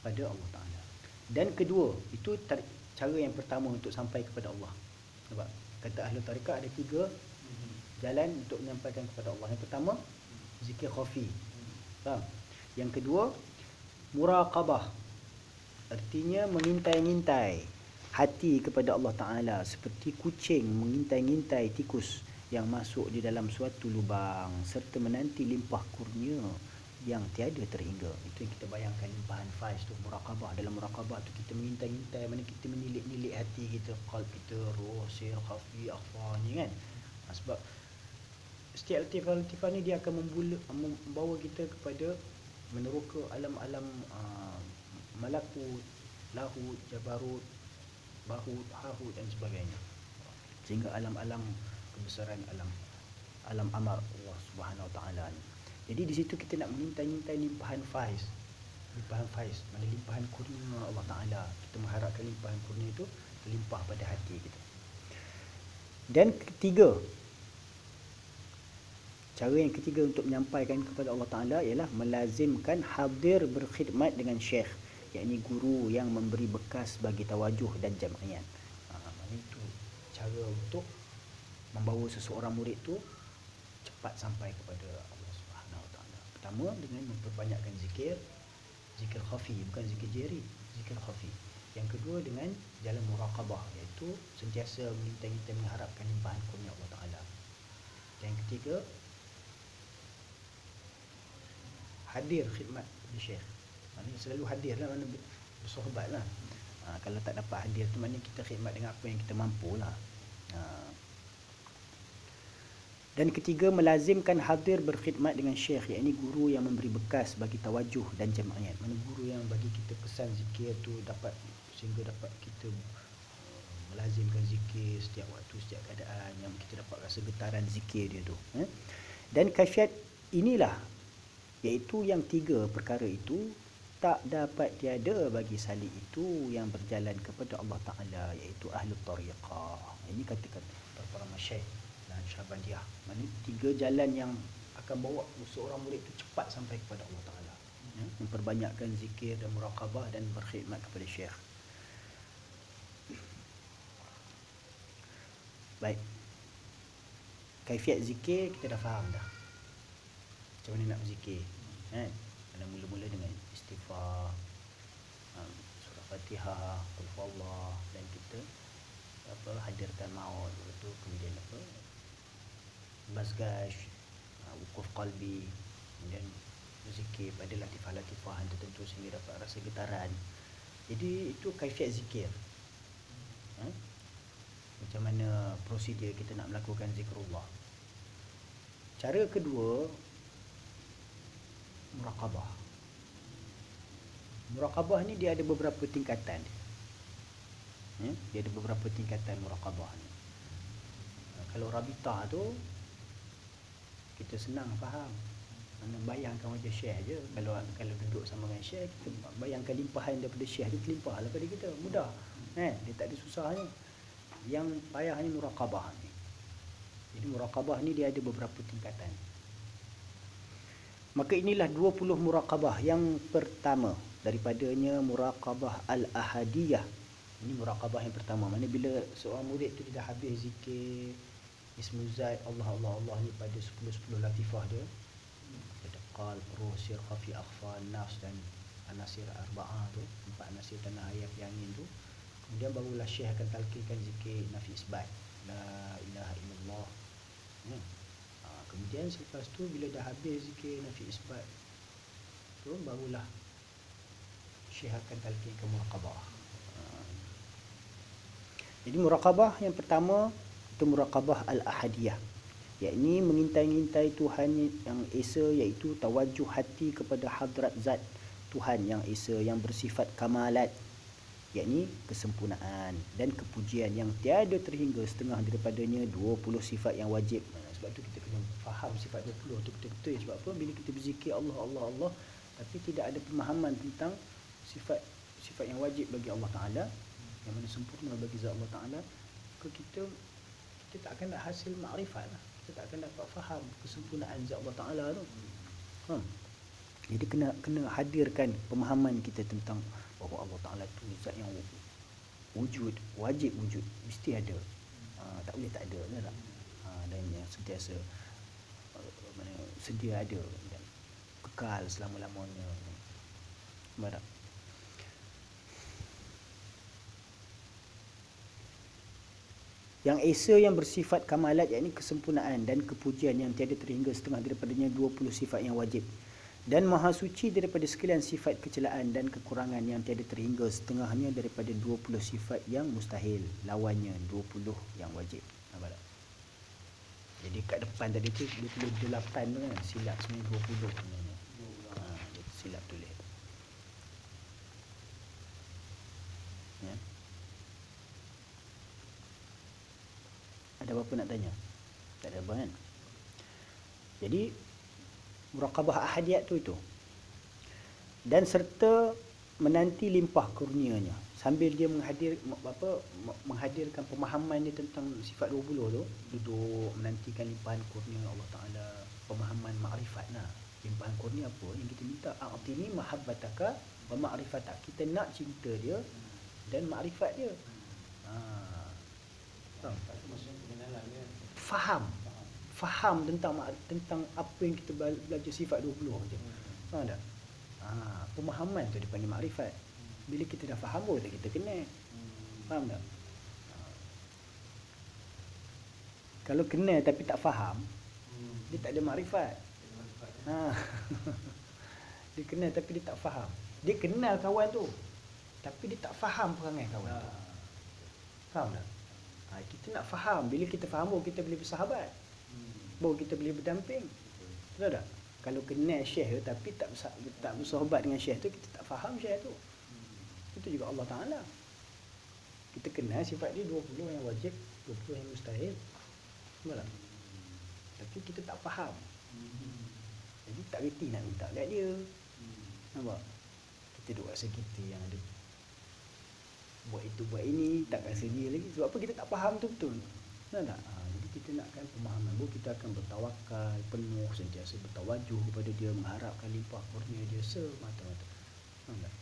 pada Allah Ta'ala. Dan kedua itu cara yang pertama untuk sampai kepada Allah. Sebab kata ahli tarikat ada tiga jalan untuk menyampaikan kepada Allah. Yang pertama zikir khafi. Faham? Yang kedua muraqabah. Artinya mengintai-ngintai hati kepada Allah Ta'ala seperti kucing mengintai-ngintai tikus yang masuk di dalam suatu lubang serta menanti limpah kurnia yang tiada terhingga. Itu yang kita bayangkan limpahan faiz tu muraqabah dalam muraqabah tu kita mengintai-intai mana kita menilik-nilik hati kita. Qalb kita roh sir khafi akhfa ni kan? Ha, sebab setiap latifah-latifah ni dia akan membula, membawa kita kepada meneroka alam-alam uh, malakut lahut jabarut bahut hahut dan sebagainya. Sehingga alam-alam kebesaran alam alam amar Allah Subhanahu Wa Taala ni. Jadi di situ kita nak minta-minta limpahan faiz. Limpahan faiz, mana limpahan kurnia Allah Taala. Kita mengharapkan limpahan kurnia itu terlimpah pada hati kita. Dan ketiga, cara yang ketiga untuk menyampaikan kepada Allah Taala ialah melazimkan hadir berkhidmat dengan syekh, yakni guru yang memberi bekas bagi tawajuh dan jam'ian. Ha, itu cara untuk membawa seseorang murid tu cepat sampai kepada Allah Subhanahu Wa Taala. Pertama dengan memperbanyakkan zikir, zikir khafi bukan zikir jari, zikir khafi. Yang kedua dengan jalan muraqabah iaitu sentiasa meminta-minta mengharapkan limpahan kurnia Allah Taala. Yang ketiga hadir khidmat di syekh. Maknanya selalu hadir lah mana bersohbat lah. Ha, kalau tak dapat hadir tu maknanya kita khidmat dengan apa yang kita mampu lah. Ha, dan ketiga melazimkan hadir berkhidmat dengan syekh yakni guru yang memberi bekas bagi tawajuh dan jemaah. Mana guru yang bagi kita pesan zikir tu dapat sehingga dapat kita uh, melazimkan zikir setiap waktu setiap keadaan yang kita dapat rasa getaran zikir dia tu. Eh? Dan kaifiat inilah iaitu yang tiga perkara itu tak dapat tiada bagi salih itu yang berjalan kepada Allah Taala iaitu ahli tariqah. Ini kata-kata para masyayikh Syahbandiyah Mana tiga jalan yang akan bawa seorang murid itu cepat sampai kepada Allah Ta'ala. Ya? Memperbanyakkan zikir dan muraqabah dan berkhidmat kepada syekh. Baik. Kaifiat zikir kita dah faham dah. Macam mana nak berzikir eh? Mana mula-mula dengan istighfar um, Surah Fatihah Allah Dan kita apa hadirkan maut itu kemudian apa mazgash uh, wukuf qalbi kemudian zikir. Pada latifah-latifah tertentu sehingga dapat rasa getaran. Jadi itu kaifiat zikir. Ha? macam mana prosedur kita nak melakukan zikrullah. Cara kedua muraqabah. Muraqabah ni dia ada beberapa tingkatan. Ya? dia ada beberapa tingkatan muraqabah ni. Kalau rabitah tu kita senang faham. Mana bayangkan wajah syekh je kalau kalau duduk sama dengan syekh kita bayangkan limpahan daripada syekh dia terlimpah lah pada kita. Mudah. Eh dia tak ada susahnya yang payahnya muraqabah ni. Jadi muraqabah ni dia ada beberapa tingkatan. Maka inilah 20 muraqabah. Yang pertama daripadanya muraqabah al-ahadiyah. Ini muraqabah yang pertama. Mana bila seorang murid tu dia dah habis zikir Ismu Zaid Allah Allah Allah ni pada 10-10 latifah dia. Ada Qalb, Ruh, Sir, Khafi, Akhfa, Nafs dan Anasir Arba'ah tu Empat Anasir Tanah Ayat yang tu. Kemudian barulah Syekh akan talqinkan zikir Nafi Isbat. La ilaha illallah. Hmm. ha, Kemudian selepas tu bila dah habis zikir Nafi Isbat tu Barulah Syekh akan talqinkan Muraqabah ha. Jadi Muraqabah yang pertama itu muraqabah al-ahadiyah. Yakni mengintai-intai Tuhan yang esa iaitu tawajuh hati kepada hadrat zat Tuhan yang esa yang bersifat kamalat. Yakni kesempurnaan dan kepujian yang tiada terhingga setengah daripadanya 20 sifat yang wajib. Sebab tu kita kena faham sifat 20 tu betul-betul sebab apa? Bila kita berzikir Allah Allah Allah tapi tidak ada pemahaman tentang sifat sifat yang wajib bagi Allah Taala yang mana sempurna bagi zat Allah Taala ke kita kita akan dapat hasil makrifat lah. Kita akan dapat faham kesempurnaan zat Allah Ta'ala tu. Hmm. Jadi kena kena hadirkan pemahaman kita tentang bahawa Allah Ta'ala tu zat yang wujud, wajib wujud, mesti ada. Ha, tak boleh tak ada. Tak? Ha, dan yang sentiasa uh, mana, sedia ada dan kekal selama-lamanya. Yang Esa yang bersifat kamalat yakni kesempurnaan dan kepujian yang tiada terhingga setengah daripadanya 20 sifat yang wajib. Dan maha suci daripada sekalian sifat kecelaan dan kekurangan yang tiada terhingga setengahnya daripada 20 sifat yang mustahil. Lawannya 20 yang wajib. Nampak tak? Jadi kat depan tadi tu 28 tu kan silap sebenarnya 20 sebenarnya. Ha, silap tulis. Ya. Ada apa-apa nak tanya? Tak ada apa kan? Jadi muraqabah ahadiyat tu itu. Dan serta menanti limpah kurnianya sambil dia menghadir apa menghadirkan pemahaman dia tentang sifat 20 tu duduk menantikan limpahan kurnia Allah Taala pemahaman makrifat nah limpahan kurnia apa yang kita minta a'tini mahabbataka wa ma'rifatak kita nak cinta dia dan makrifat dia ha faham dia. Faham. Faham tentang tentang apa yang kita bela- belajar sifat 20 je faham tak? Ha pemahaman tu dipanggil makrifat. Bila kita dah faham baru tak kita kenal faham tak? Ha. kalau kenal tapi tak faham dia tak ada makrifat. Ha. dia kenal tapi dia tak faham. Dia kenal kawan tu tapi dia tak faham perangai kawan tu. Faham tak ha, kita nak faham. Bila kita faham baru kita boleh bersahabat. Baru kita boleh berdamping. Betul tak? Kalau kenal syekh tu tapi tak tak bersahabat dengan syekh tu kita tak faham syekh tu. Itu juga Allah Taala. Kita kenal sifat dia 20 yang wajib 20 yang mustahil. Betul tak? Tapi kita tak faham. Jadi tak reti nak minta kat dia. Nampak? Kita duduk rasa kita yang ada buat itu buat ini tak rasa dia lagi. Sebab apa? Kita tak faham tu betul betul tak ha, jadi kita nakkan pemahaman baru kita akan bertawakal penuh sentiasa bertawajuh kepada dia mengharapkan limpah kurnia dia semata-mata. Tak?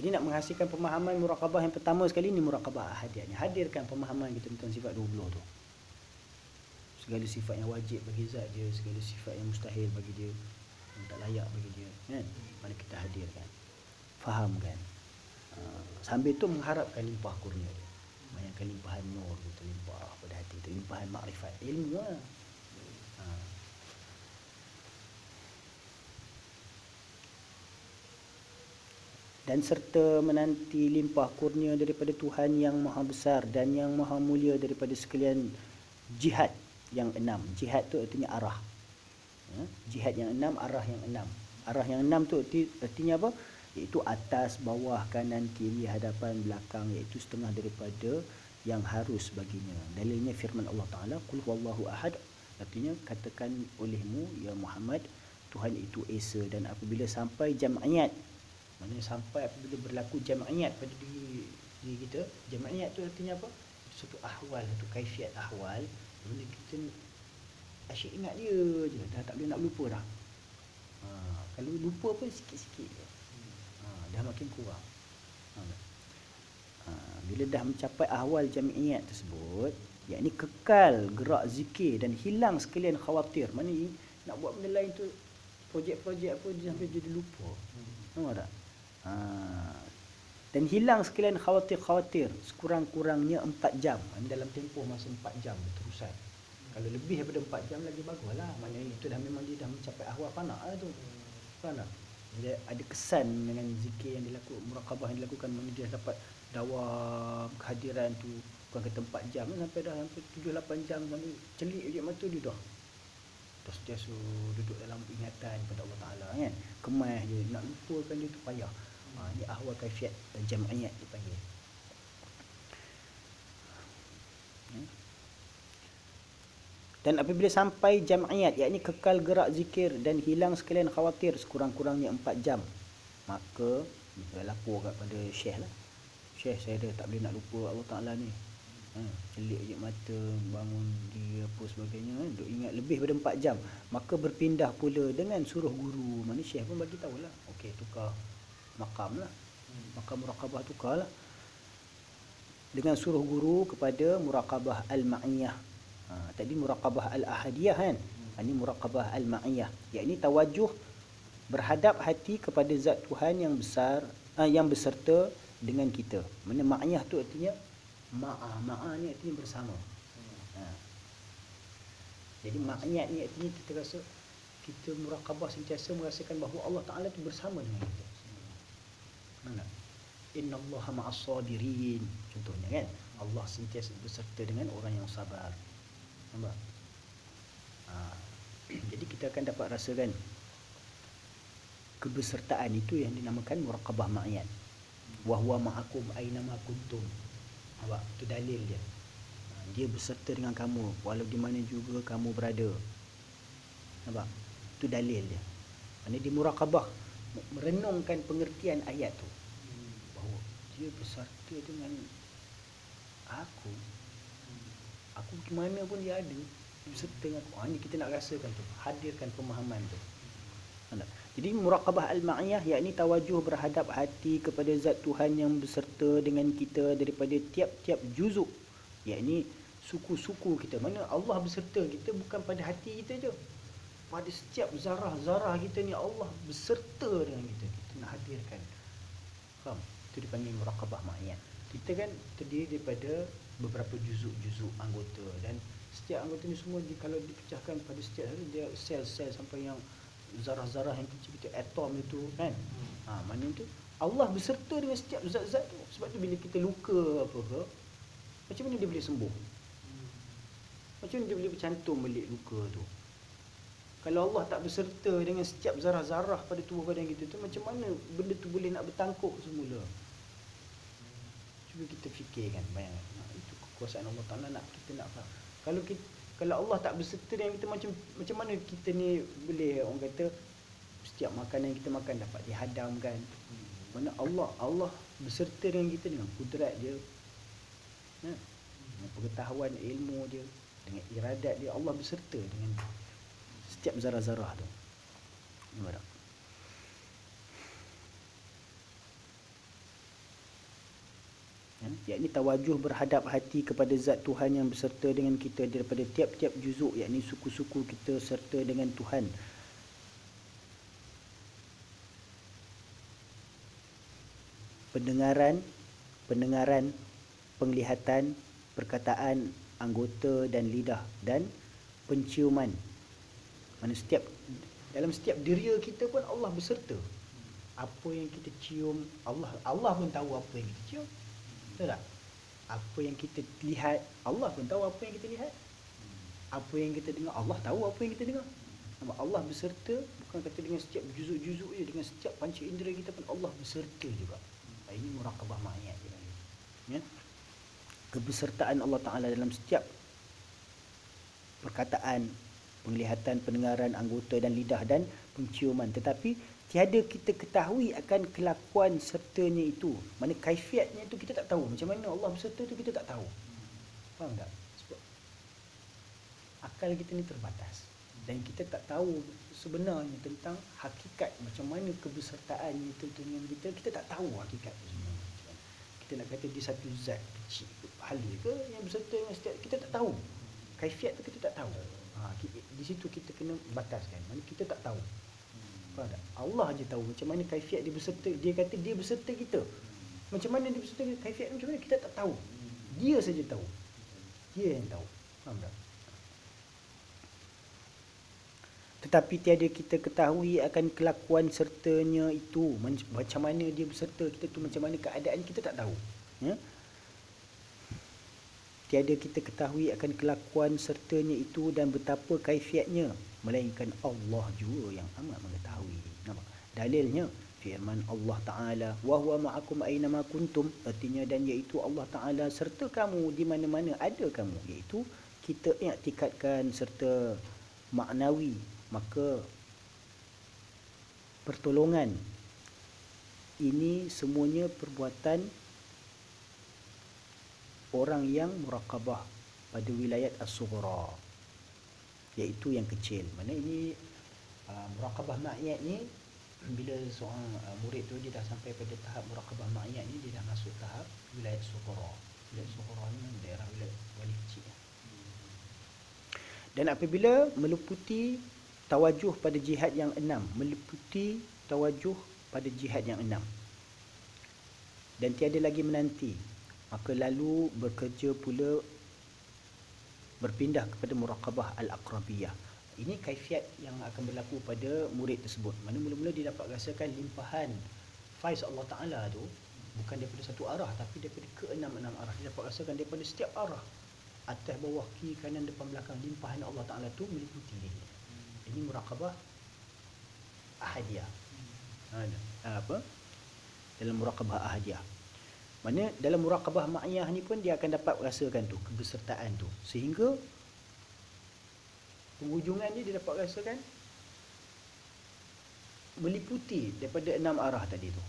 Jadi nak menghasilkan pemahaman muraqabah yang pertama sekali ni muraqabah ahadiyat ni hadirkan pemahaman kita tentang sifat 20 tu. Segala sifat yang wajib bagi zat dia segala sifat yang mustahil bagi dia yang tak layak bagi dia kan? Mari kita hadirkan. Fahamkan uh, sambil tu mengharapkan limpah kurnia dia bayangkan limpahan nur kita limpah pada hati kita limpahan makrifat ilmu lah ha. dan serta menanti limpah kurnia daripada Tuhan yang maha besar dan yang maha mulia daripada sekalian jihad yang enam. Jihad tu artinya arah. Ya? Jihad yang enam, arah yang enam. Arah yang enam tu arti, artinya apa? Iaitu atas, bawah, kanan, kiri, hadapan, belakang. Iaitu setengah daripada yang harus baginya. Dalilnya firman Allah Ta'ala, Qul wallahu ahad. Artinya, katakan olehmu, ya Muhammad, Tuhan itu Esa. Dan apabila sampai jam'iyat, Maksudnya sampai apabila berlaku jam'iyat pada diri, diri kita, jam'iyat tu artinya apa? Satu ahwal, satu kaifiat ahwal. Bila kita asyik ingat dia je, dah tak boleh nak lupa dah. Ha, kalau lupa pun sikit-sikit je. Dah makin kurang. Ha, bila dah mencapai ahwal jam'iyat tersebut, yakni kekal gerak zikir dan hilang sekalian khawatir. Mana nak buat benda lain tu projek-projek apa dia sampai jadi lupa. Nampak tak? Ha. Dan hilang sekalian khawatir-khawatir sekurang-kurangnya 4 jam. Dalam tempoh masa 4 jam terusan. Kalau lebih daripada 4 jam lagi baguslah. Maknanya itu dah memang dia dah mencapai ahwal panak lah tu. Tak? Dia ada kesan dengan zikir yang dilakukan, muraqabah yang dilakukan. Mana dia dapat dawam kehadiran tu bukan kata 4 jam. Sampai dah sampai 7-8 jam sampai celik je mata dia dah. Terus su duduk dalam ingatan pada Allah Taala kan? Kemas je. Nak lupakan dia tu payah. Ha, ni ahwal kaifiat jam'iyat dipanggil Ya. Dan apabila sampai jam'iyat yakni kekal gerak zikir dan hilang sekalian khawatir sekurang-kurangnya 4 jam maka kita lapor kepada syekh lah. Syekh saya dah tak boleh nak lupa Allah Taala ni. Ha, celik je mata bangun dia apa sebagainya kan duk ingat lebih daripada 4 jam. Maka berpindah pula dengan suruh guru. Mana syekh pun bagi tahulah okey tukar makam lah. Makam muraqabah tukar lah. Dengan suruh guru kepada muraqabah al-ma'iyah ha, tadi muraqabah al-ahadiyah kan? Ha, ini muraqabah al-ma'iyah. Yakni tawajuh berhadap hati kepada zat Tuhan yang besar uh, yang beserta dengan kita. Mana ma'iyah tu artinya? Ma'a. Ma'a ni artinya bersama. Ha. jadi ma'iyat ni artinya kita rasa kita muraqabah sentiasa merasakan bahawa Allah Taala tu bersama dengan kita. Mana? Inna Allah ma'as sabirin contohnya kan? Allah sentiasa beserta dengan orang yang sabar nampak? Ha. jadi kita akan dapat rasakan kebesertaan itu yang dinamakan muraqabah ma'iyat. Wa huwa ma'akum aina ma kuntum. Nampak? Tu dalil dia. Ha, dia beserta dengan kamu walau di mana juga kamu berada. Nampak? Tu dalil dia. Maknanya dia muraqabah merenungkan pengertian ayat tu. Bahawa dia beserta dengan aku aku mana pun dia ada beserta dengan aku ha, ni kita nak rasakan tu hadirkan pemahaman tu? Jadi muraqabah al-ma'iyah yakni tawajuh berhadap hati kepada zat Tuhan yang beserta dengan kita daripada tiap-tiap juzuk yakni suku-suku kita. Mana Allah beserta kita bukan pada hati kita je. Pada setiap zarah-zarah kita ni Allah beserta dengan kita. Kita nak hadirkan. Faham? Itu dipanggil muraqabah ma'iyah. Kita kan terdiri daripada beberapa juzuk-juzuk anggota. Dan setiap anggota ni semua di, kalau dipecahkan pada setiap hari dia sel-sel sampai yang zarah-zarah yang kecil-kecil atom itu kan? Ha, mana tu Allah beserta dengan setiap zat-zat tu. Sebab tu bila kita luka apa ke macam mana dia boleh sembuh? Macam mana dia boleh bercantum balik luka tu? Kalau Allah tak beserta dengan setiap zarah-zarah pada tubuh badan kita tu macam mana benda tu boleh nak bertangkuk semula? Cuba kita fikirkan bayangkan kekuasaan Allah Taala nak kita nak faham. Kalau kita kalau Allah tak beserta dengan kita macam macam mana kita ni boleh orang kata setiap makanan yang kita makan dapat dihadamkan? Mana Allah Allah beserta dengan kita dengan kudrat dia. Ha? dengan pengetahuan ilmu dia dengan iradat dia Allah beserta dengan setiap zarah-zarah tu. Nampak tak kan? Yakni tawajuh berhadap hati kepada zat Tuhan yang beserta dengan kita daripada tiap-tiap juzuk yakni suku-suku kita serta dengan Tuhan. Pendengaran pendengaran penglihatan perkataan anggota dan lidah dan penciuman. Mana setiap dalam setiap diri kita pun Allah beserta apa yang kita cium Allah Allah pun tahu apa yang kita cium Betul tak? Apa yang kita lihat, Allah pun tahu apa yang kita lihat. Apa yang kita dengar, Allah tahu apa yang kita dengar. Nampak Allah beserta, bukan kata dengan setiap juzuk-juzuk je, dengan setiap panca indera kita pun Allah beserta juga. Ini muraqabah ma'iyat dia panggil. Ya? Kebesertaan Allah Ta'ala dalam setiap perkataan, penglihatan, pendengaran, anggota dan lidah dan penciuman. Tetapi tiada kita ketahui akan kelakuan sertanya itu. Mana kaifiatnya itu kita tak tahu. Macam mana Allah berserta itu kita tak tahu. Faham tak? Sebab akal kita ni terbatas. Dan kita tak tahu sebenarnya tentang hakikat macam mana kebesertaannya itu dengan kita. Kita tak tahu hakikat itu sebenarnya. Kita nak kata dia satu zat kecil halil ke yang berserta dengan setiap kita tak tahu. Kaifiat tu kita tak tahu. Ha, di situ kita kena bataskan. Mana kita tak tahu. Allah je tahu macam mana kaifiat dia berserta. Dia kata dia berserta kita. Macam mana dia berserta kaifiat macam mana kita tak tahu. Dia saja tahu. Dia yang tahu. Faham tak? Tetapi tiada kita ketahui akan kelakuan sertanya itu. Macam mana dia berserta kita tu. Macam mana keadaan kita tak tahu. Ya? Tiada kita ketahui akan kelakuan sertanya itu dan betapa kaifiatnya melainkan Allah juga yang amat mengetahui. Nampak? Dalilnya firman Allah taala wa huwa ma'akum aina kuntum. Artinya dan iaitu Allah taala serta kamu di mana-mana ada kamu. Iaitu kita iktikadkan serta maknawi maka pertolongan. Ini semuanya perbuatan orang yang muraqabah pada wilayat as-sughra iaitu yang kecil. Mana ini uh, muraqabah ma'iyat ni bila seorang uh, murid tu dia dah sampai pada tahap muraqabah ma'iyat ni dia dah masuk tahap wilayah suqara. Wilayah suqara ni daerah wilayah wali kecil. Dan apabila meliputi tawajuh pada jihad yang enam, meliputi tawajuh pada jihad yang enam. Dan tiada lagi menanti maka lalu bekerja pula berpindah kepada muraqabah al-aqrabiyah. Ini kaifiat yang akan berlaku pada murid tersebut. Mana mula-mula dia dapat rasakan limpahan faiz Allah Taala tu bukan daripada satu arah tapi daripada keenam-enam arah. Dia dapat rasakan daripada setiap arah. Atas bawah kiri kanan depan belakang limpahan Allah Taala tu meliputi dia. Ini muraqabah ahadiyah. Ha, apa? Dalam muraqabah ahadiyah mana dalam muraqabah ma'iyah ni pun dia akan dapat rasakan tu kebesertaan tu. Sehingga penghujungan ni dia dapat rasakan meliputi daripada enam arah tadi tu.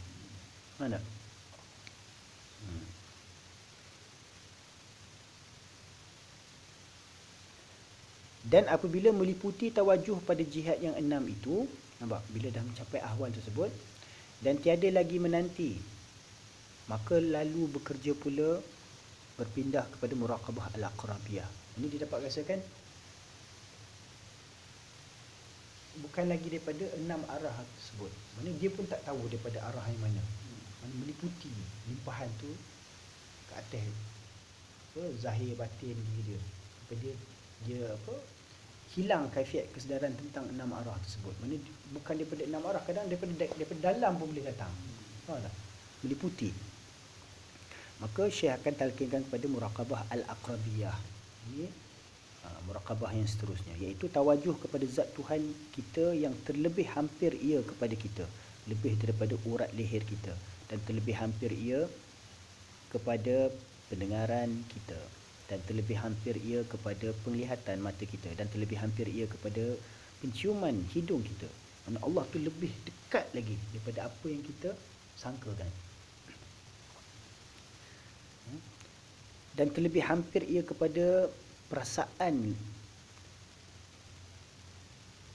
Mana hmm. dan apabila meliputi tawajuh pada jihad yang enam itu nampak? Bila dah mencapai ahwal tersebut dan tiada lagi menanti maka lalu bekerja pula berpindah kepada muraqabah al-aqrabiyah. Ini dia dapat rasakan? Bukan lagi daripada enam arah tersebut. Mana dia pun tak tahu daripada arah yang mana. Mana meliputi limpahan tu ke atas. Apa zahir batin diri dia. Apa dia dia apa hilang kaifiat kesedaran tentang enam arah tersebut. Mana bukan daripada enam arah kadang daripada daripada dalam pun boleh datang. Faham tak? Meliputi maka syekh akan talqinkan kepada muraqabah al-aqrabiyah. Ini ha, muraqabah yang seterusnya. Iaitu tawajuh kepada zat Tuhan kita yang terlebih hampir ia kepada kita. Lebih daripada urat leher kita. Dan terlebih hampir ia kepada pendengaran kita. Dan terlebih hampir ia kepada penglihatan mata kita. Dan terlebih hampir ia kepada penciuman hidung kita. Mana Allah tu lebih dekat lagi daripada apa yang kita sangkakan dan terlebih hampir ia kepada perasaan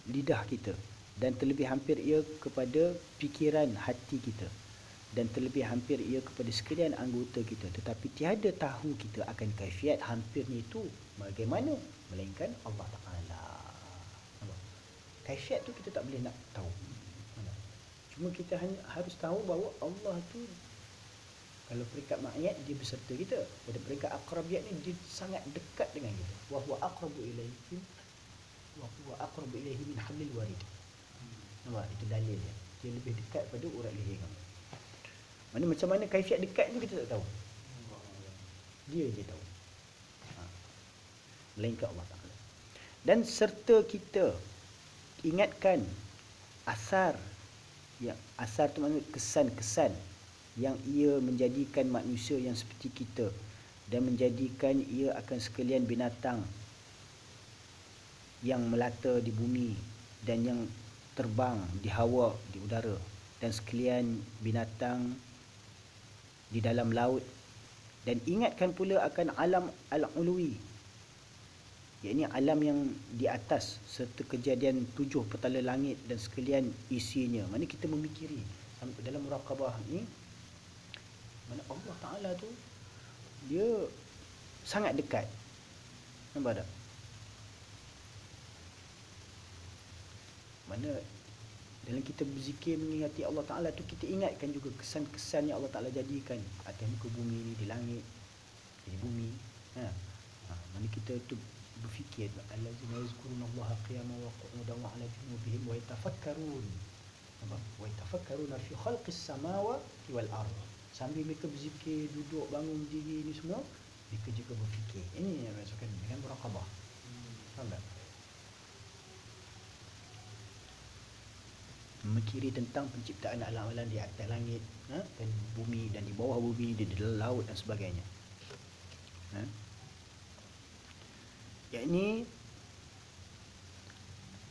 lidah kita. Dan terlebih hampir ia kepada fikiran hati kita. Dan terlebih hampir ia kepada sekalian anggota kita. Tetapi tiada tahu kita akan kaifiat hampirnya itu bagaimana. Melainkan Allah Taala. Kaifiat tu kita tak boleh nak tahu. Cuma kita hanya harus tahu bahawa Allah tu kalau peringkat ma'iyat dia beserta kita. Pada peringkat akrabiyat ni dia sangat dekat dengan kita. Wa huwa aqrabu ilaihi wa huwa aqrabu ilaihi min hablil warid. Nampak? Itu dalil dia. Dia lebih dekat pada urat leher kamu. Mana macam mana kaifiat dekat tu kita tak tahu. Dia je tahu. Ha. melainkan Allah Ta'ala. Dan serta kita ingatkan asar. Yang asar tu maknanya kesan-kesan yang ia menjadikan manusia yang seperti kita dan menjadikan ia akan sekalian binatang yang melata di bumi dan yang terbang di hawa di udara dan sekalian binatang di dalam laut. Dan ingatkan pula akan alam al-ulwi yakni alam yang di atas serta kejadian tujuh petala langit dan sekalian isinya. Mana kita memikiri dalam muraqabah ni mana Allah Ta'ala tu dia sangat dekat. Nampak tak? Mana dalam kita berzikir mengingati Allah Ta'ala tu kita ingatkan juga kesan-kesan yang Allah Ta'ala jadikan. Atas muka bumi ni di langit di bumi. Ha. ha. mana kita tu berfikir allazina yazkuruna Allah qiyaman wa qu'udan wa 'ala junubihim wa yatafakkarun. Wa yatafakkaruna fi khalqis samawati wal ardh sambil mereka berzikir, duduk, bangun diri ni semua, mereka juga berfikir. Ini yang maksudkan dengan muraqabah. Faham tak? Memikiri tentang penciptaan alam-alam di atas langit ha? dan bumi dan di bawah bumi, di dalam laut dan sebagainya. Ha? Yakni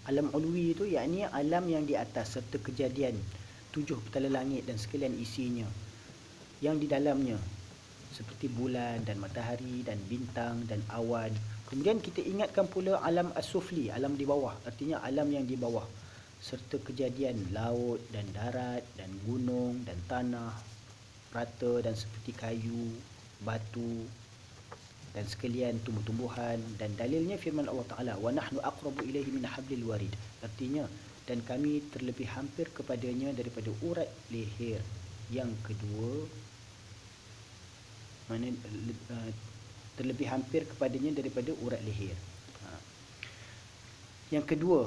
alam ulwi itu yakni alam yang di atas serta kejadian tujuh petala langit dan sekalian isinya yang di dalamnya. Seperti bulan dan matahari dan bintang dan awan. Kemudian kita ingatkan pula alam asufli, alam di bawah, artinya alam yang di bawah. Serta kejadian laut dan darat dan gunung dan tanah rata dan seperti kayu, batu dan sekalian tumbuh-tumbuhan. Dan dalilnya firman Allah Taala wa nahnu aqrabu ilaihi min hablil warid. Artinya dan kami terlebih hampir kepadanya daripada urat leher yang kedua mana uh, terlebih hampir kepadanya daripada urat leher. Ha. Yang kedua,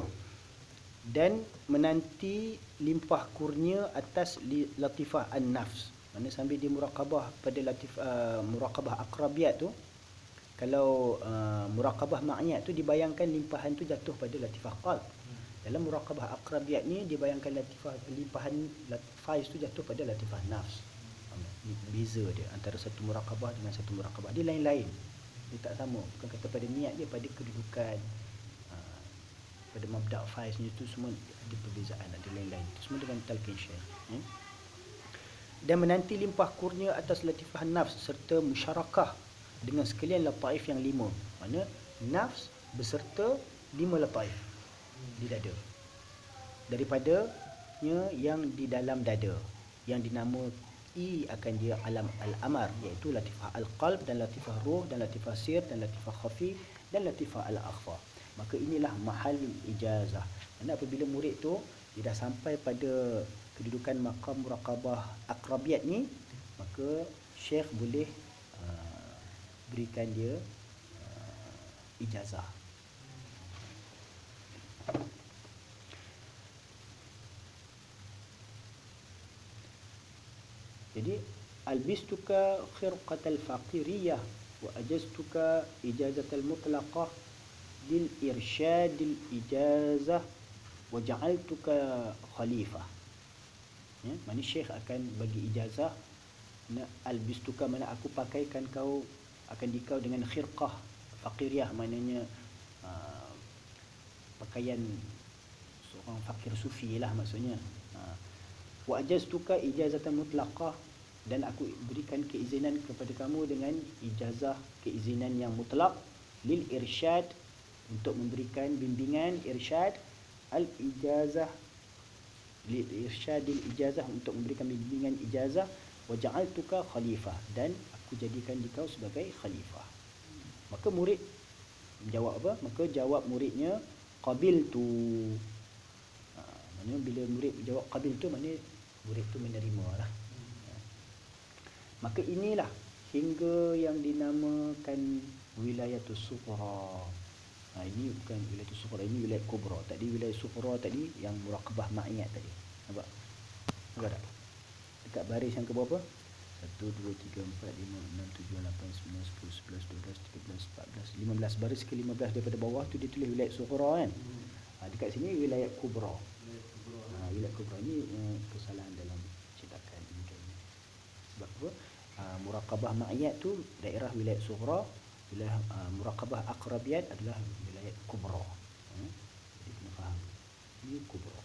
dan menanti limpah kurnia atas latifah an-nafs. Mana sambil dia muraqabah pada latif uh, muraqabah akrabiyat tu, kalau uh, muraqabah ma'niyat tu dibayangkan limpahan tu jatuh pada latifah qalb. Dalam muraqabah akrabiyat ni dibayangkan latifah limpahan faiz tu jatuh pada latifah nafs beza dia antara satu murakabah dengan satu murakabah dia lain-lain. Dia tak sama. Bukan kata pada niat dia pada kedudukan uh, pada mabda' faiz ni tu semua ada perbezaan ada lain-lain. Itu semua dengan talqin syekh ya? dan menanti limpah kurnia atas latifah nafs serta musyarakah dengan sekalian lataif yang lima. Mana nafs beserta lima lataif di dada. Daripada yang di dalam dada yang dinamakan i akan dia alam al-amar iaitu latifah al-qalb dan latifah ruh dan latifah sir dan latifah khafi dan latifah al-akhfa. Maka inilah mahal ijazah. Dan apabila murid tu dia dah sampai pada kedudukan maqam muraqabah akrabiyat ni maka syekh boleh uh, berikan dia uh, ijazah Jadi albistuka khirqatal faqiriyah wa ajaztuka ijazatal mutlaqah lil irsyadil ijazah wa ja'altuka khalifah. Ya, mana syekh akan bagi ijazah na albistuka mana aku pakaikan kau akan dikau dengan khirqah faqiriyah maknanya uh, pakaian seorang fakir sufi lah maksudnya. Uh, wa ajaztuka ijazatan mutlaqah dan aku berikan keizinan kepada kamu dengan ijazah keizinan yang mutlak lil irsyad untuk memberikan bimbingan irsyad. Al ijazah lil irsyadil ijazah untuk memberikan bimbingan ijazah. Wa ja'altuka khalifah. Dan aku jadikan dikau sebagai khalifah. Maka murid menjawab apa? Maka jawab muridnya qabil tu ha, maknanya bila murid jawab qabil tu maknanya murid tu menerima lah Maka inilah hingga yang dinamakan wilayah Suqra. Ha, ini bukan wilayah Suqra, ini wilayah Kubra. Tadi wilayah Suqra tadi yang muraqabah ma'iyat tadi. Nampak? Nampak tak? Dekat baris yang ke berapa? 1, 2, 3, 4, 5, 6, 7, 8, 9, 10, 11, 12, 13, 14, 15 baris ke 15 daripada bawah tu dia tulis wilayah Suqra kan? Ha, dekat sini wilayah Kubra. Ha, wilayah Kubra ni uh, kesalahan dalam cetakan ini. Sebab apa? Ah, muraqabah ma'iyat tu daerah wilayah sughra wilayah uh, muraqabah aqrabiyat adalah wilayah kubra. Hmm? jadi kena faham. Ini kubra.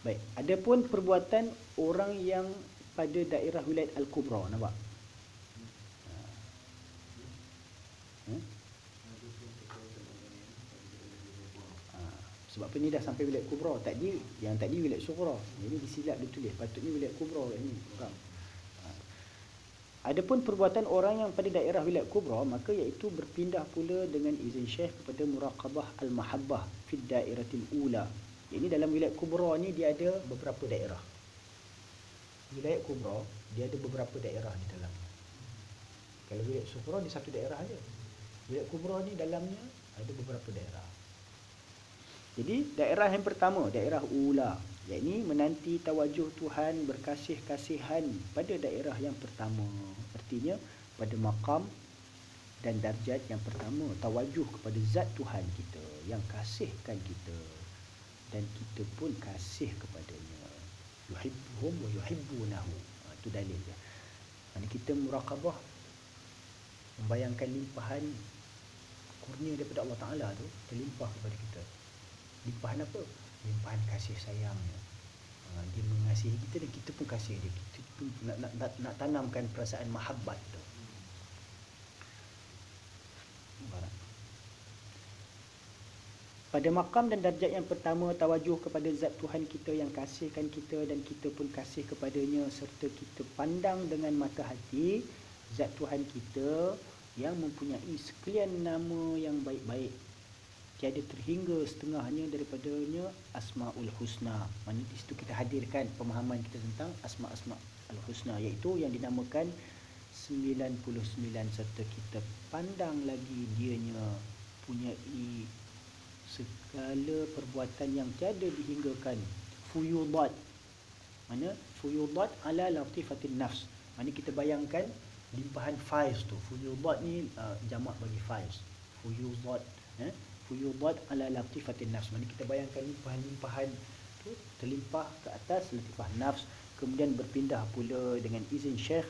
Baik adapun perbuatan orang yang pada daerah wilayah al-kubra nampak? Hmm? Sebab apa ni dah sampai wilayah kubra. Tadi yang tadi wilayah sughra. Jadi disilap dia tulis. Patutnya wilayah kubra kat ni. Faham? Ha. Adapun perbuatan orang yang pada daerah wilayah kubra maka iaitu berpindah pula dengan izin syekh kepada muraqabah al-mahabbah fi dairatil ula. Ini dalam wilayah kubra ni dia ada beberapa daerah. Wilayah kubra dia ada beberapa daerah di dalam. Kalau wilayah sughra di satu daerah aja. Wilayah kubra ni dalamnya ada beberapa daerah. Jadi daerah yang pertama, daerah ula, yakni menanti tawajuh Tuhan berkasih-kasihan pada daerah yang pertama. Artinya pada makam dan darjat yang pertama, tawajuh kepada zat Tuhan kita yang kasihkan kita dan kita pun kasih kepadanya. Yuhibbuhum wa yuhibbunahu. Itu ha, dalil dia. Mana kita muraqabah membayangkan limpahan kurnia daripada Allah Taala tu terlimpah kepada kita limpahan apa? Limpahan kasih sayangnya. Ha, dia mengasihi kita dan kita pun kasih dia. Kita pun nak, nak, nak, nak tanamkan perasaan mahabbat tu. Pada makam dan darjat yang pertama tawajuh kepada zat Tuhan kita yang kasihkan kita dan kita pun kasih kepadanya serta kita pandang dengan mata hati zat Tuhan kita yang mempunyai sekalian nama yang baik-baik tiada terhingga setengahnya daripadanya asmaul husna. Mana di situ kita hadirkan pemahaman kita tentang asma-asma al-husna iaitu yang dinamakan 99 serta kita pandang lagi dianya punya segala perbuatan yang tiada dihinggakan. Fuyudat. Mana? Fuyudat ala latifatin nafs. Mana kita bayangkan limpahan faiz tu. Fuyudat ni uh, jamak bagi faiz. Fuyudat eh fuyudat ala latifatin nafs. Mana kita bayangkan limpahan-limpahan tu terlimpah ke atas latifah nafs. Kemudian berpindah pula dengan izin syekh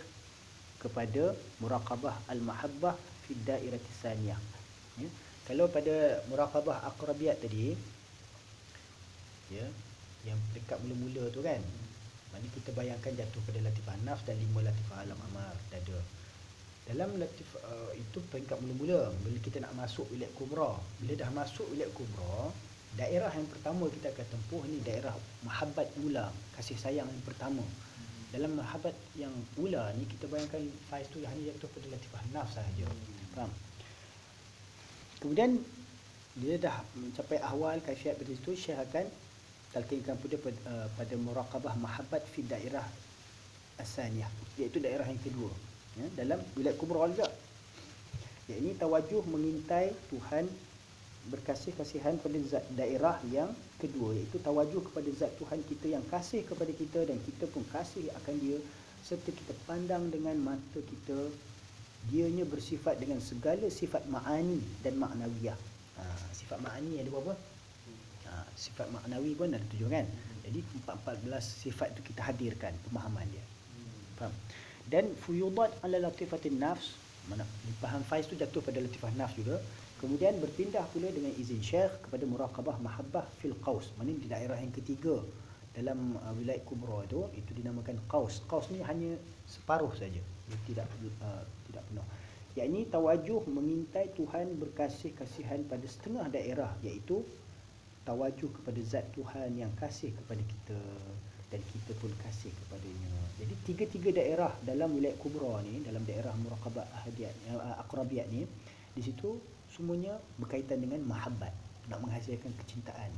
kepada muraqabah al-mahabbah fi dairati saniyah ya. Kalau pada muraqabah aqrabiyat tadi ya yang dekat mula-mula tu kan mana kita bayangkan jatuh pada latifah nafs dan lima latifah alam amar dada dalam latif uh, itu peringkat mula-mula bila kita nak masuk wilayah kubra. Bila dah masuk wilayah kubra daerah yang pertama kita akan tempuh ni daerah mahabbat ula kasih sayang yang pertama. Dalam mahabbat yang ula ni kita bayangkan faiz tu hanya jatuh pada latifah nafs sahaja. Faham? Kemudian dia dah mencapai ahwal kaifiat pada situ Syekh akan talqinkan pada uh, pada muraqabah mahabbat fi daerah asaniyah iaitu daerah yang kedua ya, dalam wilayah kubra juga yakni tawajuh mengintai Tuhan berkasih kasihan pada zat daerah yang kedua iaitu tawajuh kepada zat Tuhan kita yang kasih kepada kita dan kita pun kasih akan dia serta kita pandang dengan mata kita dianya bersifat dengan segala sifat ma'ani dan ma'nawiyah. Ha, sifat ma'ani ada berapa? Ha, sifat ma'nawi pun ada tujuh kan? Jadi 14 sifat tu kita hadirkan pemahaman dia. Faham? Dan fuyudat ala latifatin nafs, mana limpahan faiz tu jatuh pada latifah nafs juga. Kemudian berpindah pula dengan izin syekh kepada muraqabah mahabbah fil qaus. Mana di daerah yang ketiga dalam uh, wilayah kubra itu itu dinamakan qaus. Qaus ni hanya separuh saja. Tidak uh, tidak penuh. Yakni tawajuh mengintai Tuhan berkasih kasihan pada setengah daerah iaitu tawajuh kepada zat Tuhan yang kasih kepada kita dan kita pun kasih kepadanya. Jadi tiga-tiga daerah dalam wilayah kubra ni dalam daerah muraqabah ahadiyat uh, aqrabiyat ni di situ semuanya berkaitan dengan mahabbat nak menghasilkan kecintaan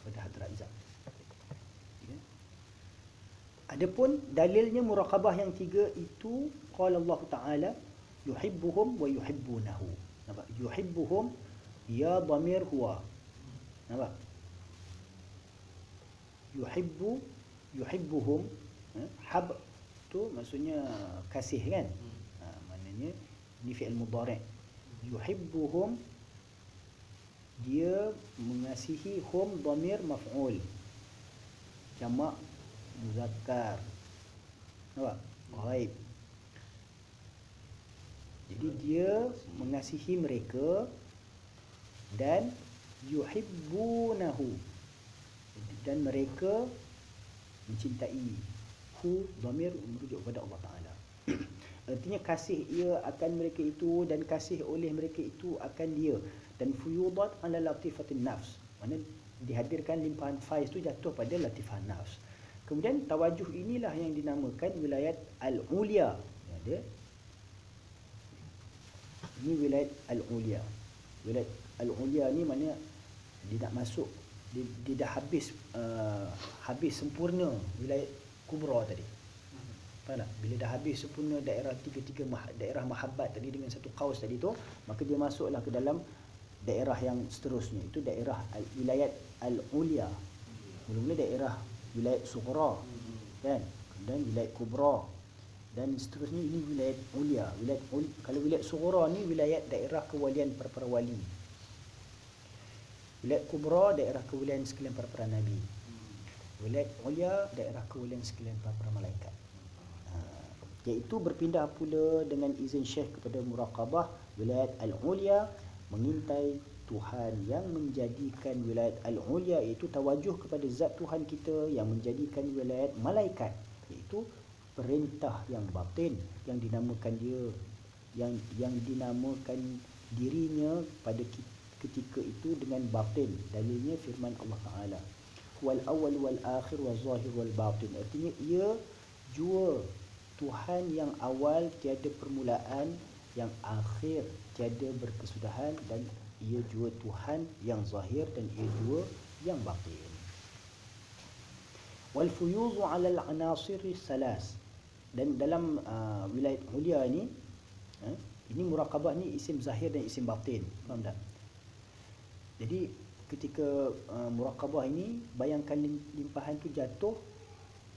kepada hadrat zat. Ya. Adapun dalilnya muraqabah yang tiga itu qala Allah Taala yuhibbuhum wa yuhibbunahu. Nampak? Yuhibbuhum ya dhamir huwa. Nampak? Yuhibbu yuhibbuhum eh? hab tu maksudnya kasih kan? Ha, maknanya ni fi'il mudhari'. Yuhibbuhum dia mengasihi hum dhamir maf'ul. Jamak muzakkar. Nampak? Ghaib. Jadi dia mengasihi mereka dan yuhibbunahu dan mereka mencintai hu dhamir merujuk kepada Allah Taala. Artinya kasih ia akan mereka itu dan kasih oleh mereka itu akan dia dan fuyudat ala latifatin nafs. Mana dihadirkan limpahan faiz itu jatuh pada latifah nafs. Kemudian tawajuh inilah yang dinamakan wilayat al-ulia. Ada ini wilayah al-ulia wilayah al-ulia ni mana dia nak masuk dia, dia dah habis uh, habis sempurna wilayah kubra tadi. Faham tak? Bila dah habis sempurna daerah tiga-tiga mah, daerah mahabbat tadi dengan satu kaus tadi tu maka dia masuklah ke dalam daerah yang seterusnya. Itu daerah al, wilayah al-ulia. Mula-mula daerah wilayah sughra kan? Dan wilayah kubra. Dan seterusnya ini wilayah ulia. Wilayah ul, kalau wilayah sughra ni wilayah daerah kewalian para-para wali wilayah kubra daerah kewalian sekalian para-para nabi. Wilayah ulia daerah kewalian sekalian para-para malaikat. Ha, iaitu berpindah pula dengan izin syekh kepada muraqabah wilayah al-ulia mengintai Tuhan yang menjadikan wilayah al-ulia itu tawajuh kepada zat Tuhan kita yang menjadikan wilayah malaikat iaitu perintah yang batin yang dinamakan dia yang yang dinamakan dirinya pada ketika itu dengan batin. Dalilnya firman Allah Taala. Wal awal wal akhir wal zahir wal batin. Artinya ia jua Tuhan yang awal tiada permulaan yang akhir tiada berkesudahan dan ia jua Tuhan yang zahir dan ia jua yang batin. Wal fuyuzu ala al anasir salas. Dan dalam uh, wilayah mulia ni eh, ini muraqabah ni isim zahir dan isim batin. Faham tak jadi ketika uh, muraqabah ini bayangkan lim- limpahan tu jatuh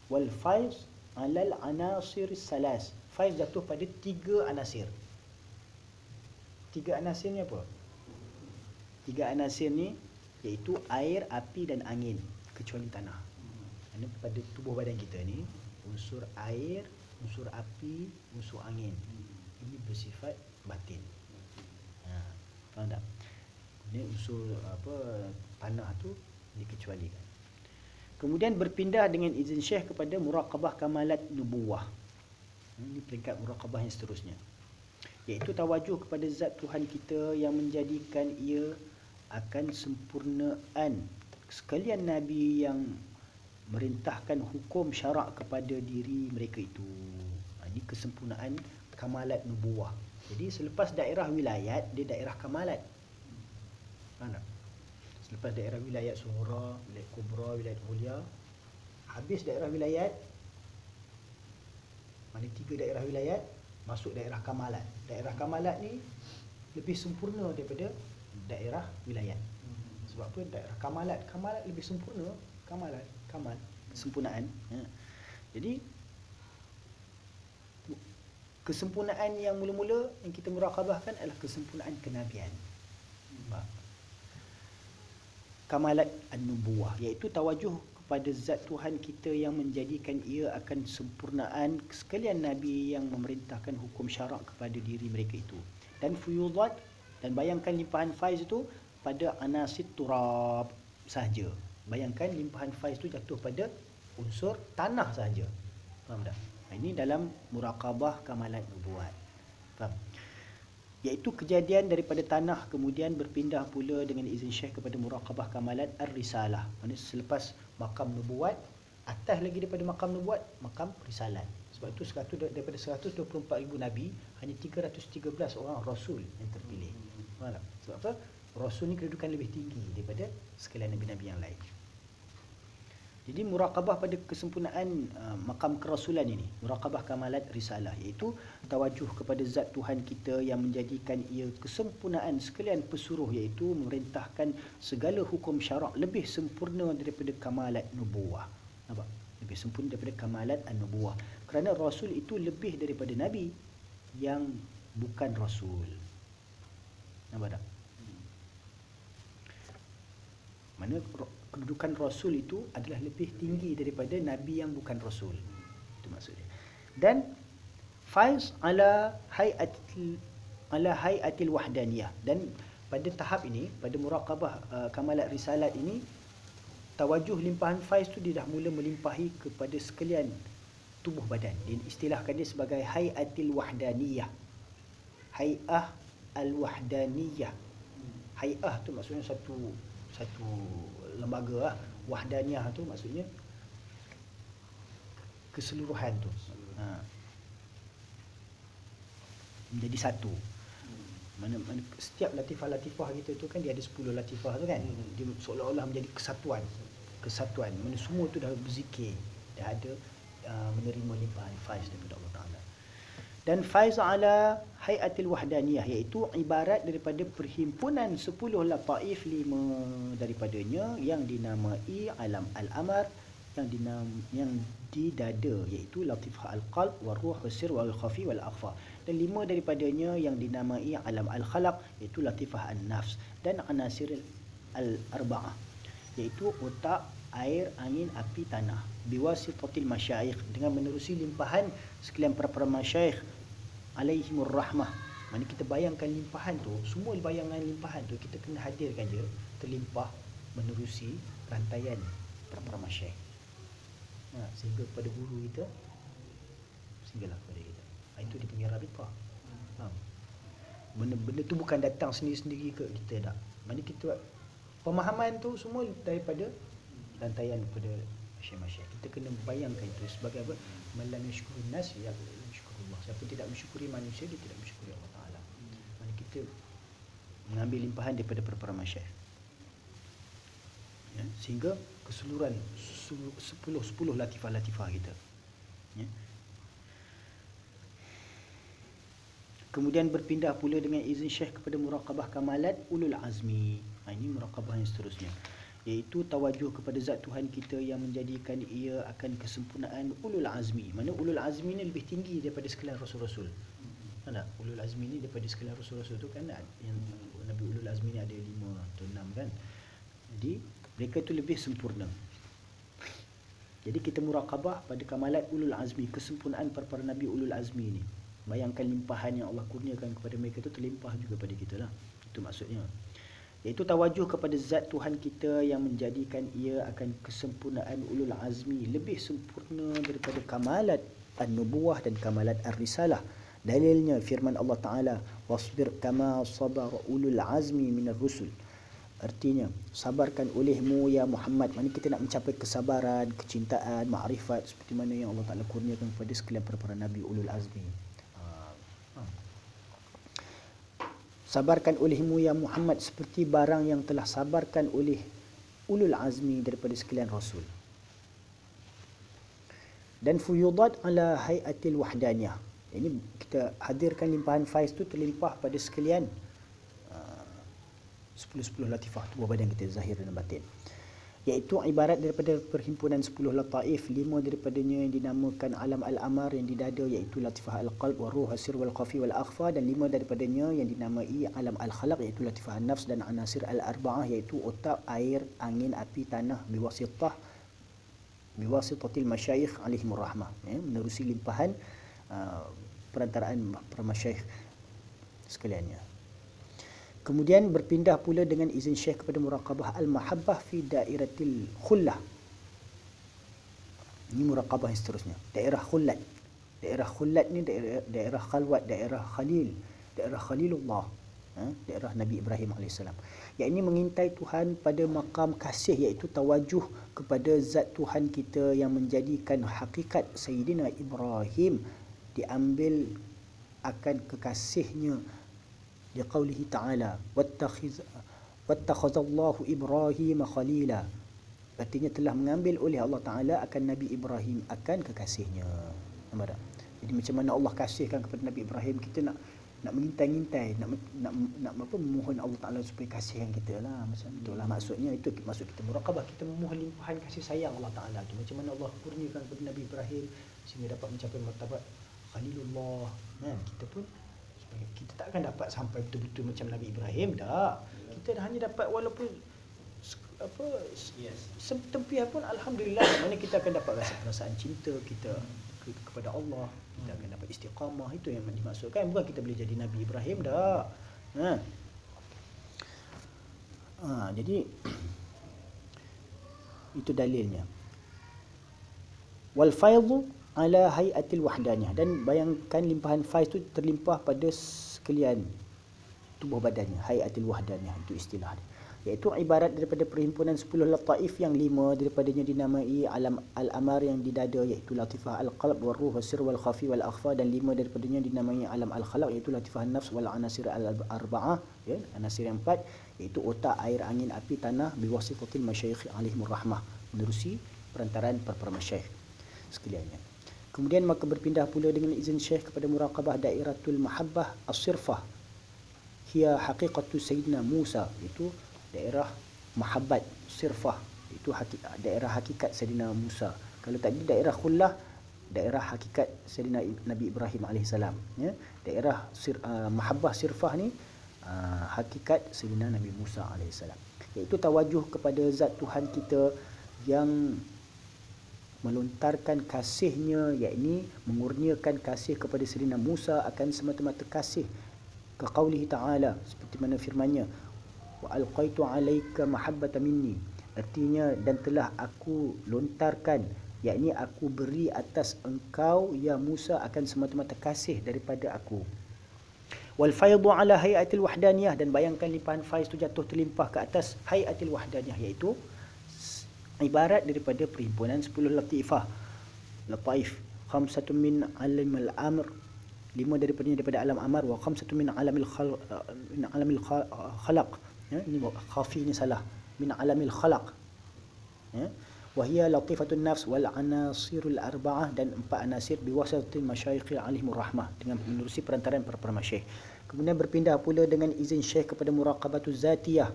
wal faiz alal anasir salas. Faiz jatuh pada tiga anasir. Tiga anasir ni apa? Tiga anasir ni iaitu air api dan angin kecuali tanah. Kerana pada tubuh badan kita ni unsur air unsur api unsur angin. Ini bersifat batin. Ha, faham tak ini unsur apa tanah tu dikecualikan. Kemudian berpindah dengan izin syekh kepada muraqabah kamalat nubuwah. Ini peringkat muraqabah yang seterusnya. Iaitu tawajuh kepada zat Tuhan kita yang menjadikan ia akan sempurnaan. Sekalian nabi yang merintahkan hukum syarak kepada diri mereka itu. Ha, ini kesempurnaan kamalat nubuwah. Jadi selepas daerah wilayat dia daerah kamalat faham selepas daerah wilayat sughra wilayat kubra wilayat mulia habis daerah wilayat mana tiga daerah wilayat masuk daerah kamalat. Daerah kamalat ni lebih sempurna daripada daerah wilayat. Sebab apa? Daerah kamalat kamalat lebih sempurna. Kamalat kamal kesempurnaan. Ya. jadi kesempurnaan yang mula-mula yang kita muraqabahkan adalah kesempurnaan kenabian Nampak? Kamalat an-nubuwah iaitu tawajuh kepada zat Tuhan kita yang menjadikan ia akan sempurnaan sekalian nabi yang memerintahkan hukum syarak kepada diri mereka itu. Dan fuyudat dan bayangkan limpahan faiz itu pada anasit turab sahaja. Bayangkan limpahan faiz itu jatuh pada unsur tanah sahaja. Faham tak? Ini dalam muraqabah kamalat nubuat faham iaitu kejadian daripada tanah kemudian berpindah pula dengan izin syekh kepada muraqabah kamalat ar-risalah. Maksudnya selepas makam nubuat atas lagi daripada makam nubuat makam risalat sebab itu 100 daripada 124,000 nabi hanya 313 orang rasul yang terpilih. Sebab apa? Rasul ni kedudukan lebih tinggi daripada sekalian nabi-nabi yang lain jadi muraqabah pada kesempurnaan uh, makam kerasulan ini, muraqabah kamalat risalah iaitu tawajuh kepada zat Tuhan kita yang menjadikan ia kesempurnaan sekalian pesuruh iaitu memerintahkan segala hukum syarak lebih sempurna daripada kamalat nubuwah. Nampak? Lebih sempurna daripada kamalat an-nubuwah. Kerana rasul itu lebih daripada nabi yang bukan rasul. Nampak tak? Mana kedudukan rasul itu adalah lebih tinggi daripada nabi yang bukan rasul. Itu maksudnya. Dan faiz ala hayatil ala hayatil wahdaniyah dan pada tahap ini pada muraqabah uh, kamalat risalat ini tawajuh limpahan faiz tu dia dah mula melimpahi kepada sekalian tubuh badan. Dia istilahkan dia sebagai hayatil wahdaniyah. Hayah al-wahdaniyah. Hayah tu maksudnya satu satu lembaga lah. Wahdaniyah tu maksudnya keseluruhan tu. Ha. Menjadi satu. Mana, mana setiap latifah-latifah kita tu kan dia ada 10 latifah tu kan. Dia seolah-olah menjadi kesatuan. Kesatuan. Mana semua tu dah berzikir. Dah ada uh, menerima limpahan faiz daripada Allah. Dan faiz ala hayatil wahdaniyah iaitu ibarat daripada perhimpunan 10 lataif 5 daripadanya yang dinamai alam al-amar yang dinam yang di dada iaitu latifah al-qalb wal ruh wasir wal khafi wal akhfa. Dan lima daripadanya yang dinamai alam al-khalaq iaitu latifah an-nafs dan anasir al-arba'ah iaitu otak air angin api tanah. Biwasitatil masyayikh dengan menerusi limpahan sekalian para-para masyayikh alaihimur rahmah. Mana kita bayangkan limpahan tu semua bayangan limpahan tu kita kena hadirkan je terlimpah menerusi rantaian para-para masyayikh ha, sehingga pada guru kita sehinggalah kepada kita. Ha, itu dipanggil rabitah ha. benda, benda tu bukan datang sendiri-sendiri ke kita tak. Mana kita pemahaman tu semua daripada rantaian kepada masyayikh-masyayikh kita kena bayangkan itu sebagai apa? Malam syukurun nas ya Allah siapa tidak mensyukuri manusia dia tidak mensyukuri Allah Taala. Mana kita mengambil limpahan daripada para masyayikh ya, sehingga keseluruhan sepuluh sepuluh latifah-latifah kita. Ya. kemudian berpindah pula dengan izin syekh kepada muraqabah kamalat ulul azmi. Ha, ini muraqabah yang seterusnya iaitu tawajuh kepada zat Tuhan kita yang menjadikan ia akan kesempurnaan ulul azmi. Mana ulul azmi ni lebih tinggi daripada sekalian rasul-rasul. Tak? Ulul azmi ni daripada sekalian rasul-rasul tu kan yang Nabi ulul azmi ni ada lima atau enam kan? Jadi mereka tu lebih sempurna. Jadi kita muraqabah pada kamalat ulul azmi kesempurnaan para-para nabi ulul azmi ni. Bayangkan limpahan yang Allah kurniakan kepada mereka tu terlimpah juga pada kita lah. Itu maksudnya iaitu tawajuh kepada zat Tuhan kita yang menjadikan ia akan kesempurnaan ulul azmi. Lebih sempurna daripada kamalat an-nubuwah dan kamalat ar-risalah. Dalilnya firman Allah Taala wasbir kama sabar ulul azmi minar rusul artinya sabarkan olehmu ya Muhammad. Mana kita nak mencapai kesabaran kecintaan makrifat seperti mana yang Allah Taala kurniakan kepada sekalian para, para nabi ulul azmi sabarkan olehmu ya Muhammad seperti barang yang telah sabarkan oleh ulul azmi daripada sekalian rasul. Dan fuyudat ala hayatil wahdaniyah. Ini kita hadirkan limpahan faiz tu terlimpah pada sekalian uh, 10-10 latifah tu badan kita zahir dan batin iaitu ibarat daripada perhimpunan 10 lataif lima daripadanya yang dinamakan alam al-amar yang di dada iaitu latifah al-qalb wa ruh asir wal khafi wal akhfa dan lima daripadanya yang dinamai alam al-khalaq iaitu latifah an-nafs dan anasir al-arba'ah iaitu otak air angin api tanah biwasitah biwasitatil masyayikh alaihimur rahmah. Ya, menerusi limpahan uh, perantaraan para masyayikh sekaliannya Kemudian berpindah pula dengan izin Syekh kepada muraqabah al-mahabbah fi dairatil khullah. Ini muraqabah yang seterusnya. Daerah khullat. Daerah khullat ni daerah, daerah khalwat, daerah khalil, daerah khalilullah. Ha? Daerah Nabi Ibrahim AS. Yang ini mengintai Tuhan pada makam kasih iaitu tawajuh kepada zat Tuhan kita yang menjadikan hakikat Sayyidina Ibrahim diambil akan kekasihnya لقوله تعالى واتخذ واتخذ الله إبراهيم خليلا artinya telah mengambil oleh Allah Taala akan Nabi Ibrahim akan kekasihnya nampak tak jadi macam mana Allah kasihkan kepada Nabi Ibrahim kita nak nak mengintai-intai nak nak nak apa memohon Allah Taala supaya kasihkan kita lah macam itulah maksudnya itu maksud kita muraqabah kita memohon limpahan kasih sayang Allah Taala tu macam mana Allah kurniakan kepada Nabi Ibrahim sehingga dapat mencapai martabat Khalilullah kan kita pun kita tak akan dapat sampai betul-betul macam Nabi Ibrahim dah kita dah hanya dapat walaupun apa yes. setempiah pun alhamdulillah mana kita akan dapat rasa perasaan cinta kita ke, kepada Allah. Kita akan dapat istiqamah itu yang dimaksudkan. Bukan kita boleh jadi Nabi Ibrahim dah ha. Ha jadi itu dalilnya. Wal faidhu ala hayatil wahdaniyah. Dan bayangkan limpahan faiz tu terlimpah pada sekalian tubuh badannya. Hayatil wahdaniyah itu istilah dia. Iaitu ibarat daripada perhimpunan 10 lataif yang lima daripadanya dinamai alam al-amar yang di dada iaitu latifah al-qalb wal ruh wasir wal khafi wal akhfa dan lima daripadanya dinamai alam al-khalaq iaitu latifah nafs wal anasir al-arba'ah ya anasir yang empat iaitu otak air angin api tanah biwasitatil masyayikh alaihimur rahmah. Menerusi perantaraan para masyayikh sekaliannya Kemudian maka berpindah pula dengan izin Syekh kepada muraqabah dairatul mahabbah as-sirfah. Hia haqiqatu Sayyidina Musa. Itu daerah mahabbat sirfah. Itu daerah hakikat Sayyidina Musa. Kalau tadi daerah khullah, daerah hakikat Sayyidina Nabi Ibrahim AS. Ya? Daerah sir, uh, mahabbah sirfah ni, uh, hakikat Sayyidina Nabi Musa AS. Iaitu tawajuh kepada zat Tuhan kita yang melontarkan kasihnya yakni mengurniakan kasih kepada Sayyidina Musa akan semata-mata kasih ke qaulihi ta'ala seperti mana firman-Nya wa alqaitu 'alaika mahabbatan minni. Artinya dan telah aku lontarkan yakni aku beri atas engkau ya Musa akan semata-mata kasih daripada aku. Wal faydu ala hayatil wahdaniyah. Dan bayangkan limpahan faiz tu jatuh terlimpah ke atas hayatil wahdaniyah iaitu ibarat daripada perhimpunan 10 latifah lataif khamsatun min alim al-amr lima daripadanya daripada alam amar wa khamsatu min alamil khal min alamil kha- khalaq ya ini khafi ni salah min alamil khalaq ya وهي لطيفة النفس والعناصر الأربعة dan empat anasir biwasatil masyayikh alaihimur rahmah dengan menerusi perantaraan para para masyayikh. Kemudian berpindah pula dengan izin syekh kepada muraqabatu zatiyah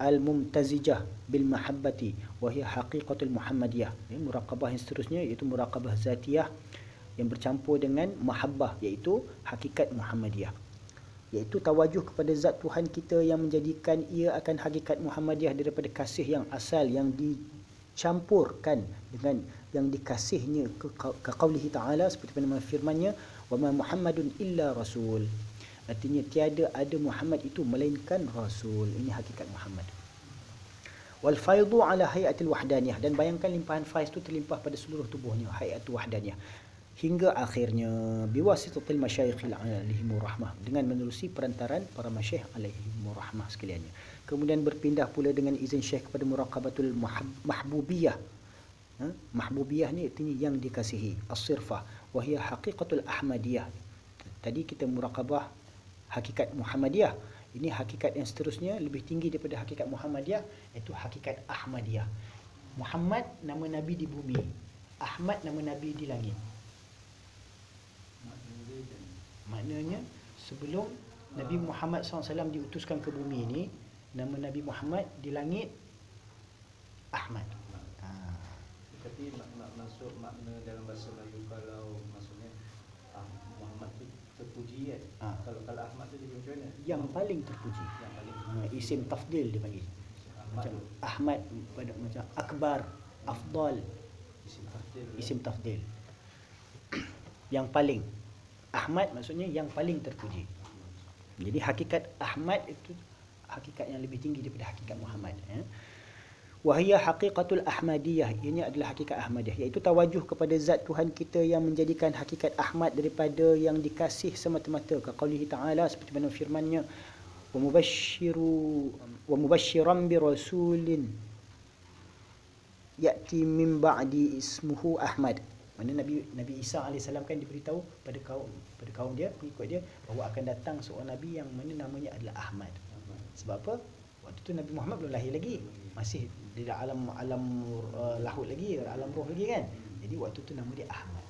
al-mumtazijah bil mahabbati wa hiya haqiqatul muhammadiyah. Ya, muraqabah yang seterusnya iaitu muraqabah zatiyah yang bercampur dengan mahabbah iaitu hakikat muhammadiyah iaitu tawajuh kepada zat Tuhan kita yang menjadikan ia akan hakikat Muhammadiyah daripada kasih yang asal yang dicampurkan dengan yang dikasihnya ke, ke qaulihi ta'ala seperti mana firman-Nya wa ma Muhammadun illa rasul artinya tiada ada Muhammad itu melainkan rasul. Ini hakikat Muhammad. Wal faidu ala hayatil wahdaniyah. Dan bayangkan limpahan faiz itu terlimpah pada seluruh tubuhnya hayatul wahdaniyah. Hingga akhirnya biwasitatil masyayikhil alaihimur rahmah. Dengan menerusi perantaran para masyayikh alaihimur rahmah sekaliannya. Kemudian berpindah pula dengan izin syekh kepada muraqabatul mahbubiyah. Ha? mahbubiyah ni artinya yang dikasihi. As-sirfah. Wa hiya haqiqatul ahmadiyah. Tadi kita muraqabah hakikat muhammadiyah ini hakikat yang seterusnya lebih tinggi daripada hakikat muhammadiyah iaitu hakikat ahmadiyah Muhammad nama nabi di bumi Ahmad nama nabi di langit Maknanya sebelum Nabi Muhammad SAW diutuskan ke bumi ini nama Nabi Muhammad di langit Ahmad. Ha. Tapi mak, mak, masuk makna dalam bahasa Melayu kalau maksudnya ah, Muhammad tu terpuji kan. Ah. Kalau kalau Ahmad tu dia macam mana? Yang paling terpuji. Yang paling Ha, isim tafdil dipanggil. Ahmad Macam tu Ahmad pada macam akbar, afdal, isim tafdil. isim tafdil. yang paling. Ahmad maksudnya yang paling terpuji. Jadi hakikat Ahmad itu hakikat yang lebih tinggi daripada hakikat Muhammad ya. Wahia haqiqatul ahmadiyah Ini adalah hakikat ahmadiyah Iaitu tawajuh kepada zat Tuhan kita Yang menjadikan hakikat Ahmad Daripada yang dikasih semata-mata Kaqaulihi ta'ala Seperti mana firmannya Wa mubashiran bi rasulin Ya'ti min ba'di ismuhu Ahmad Mana Nabi Nabi Isa AS kan diberitahu pada kaum pada kaum dia, pengikut dia bahawa akan datang seorang Nabi yang mana namanya adalah Ahmad. Sebab apa? Waktu tu Nabi Muhammad belum lahir lagi. Masih di dalam alam uh, lahut lagi, alam roh lagi kan. Jadi waktu tu nama dia Ahmad.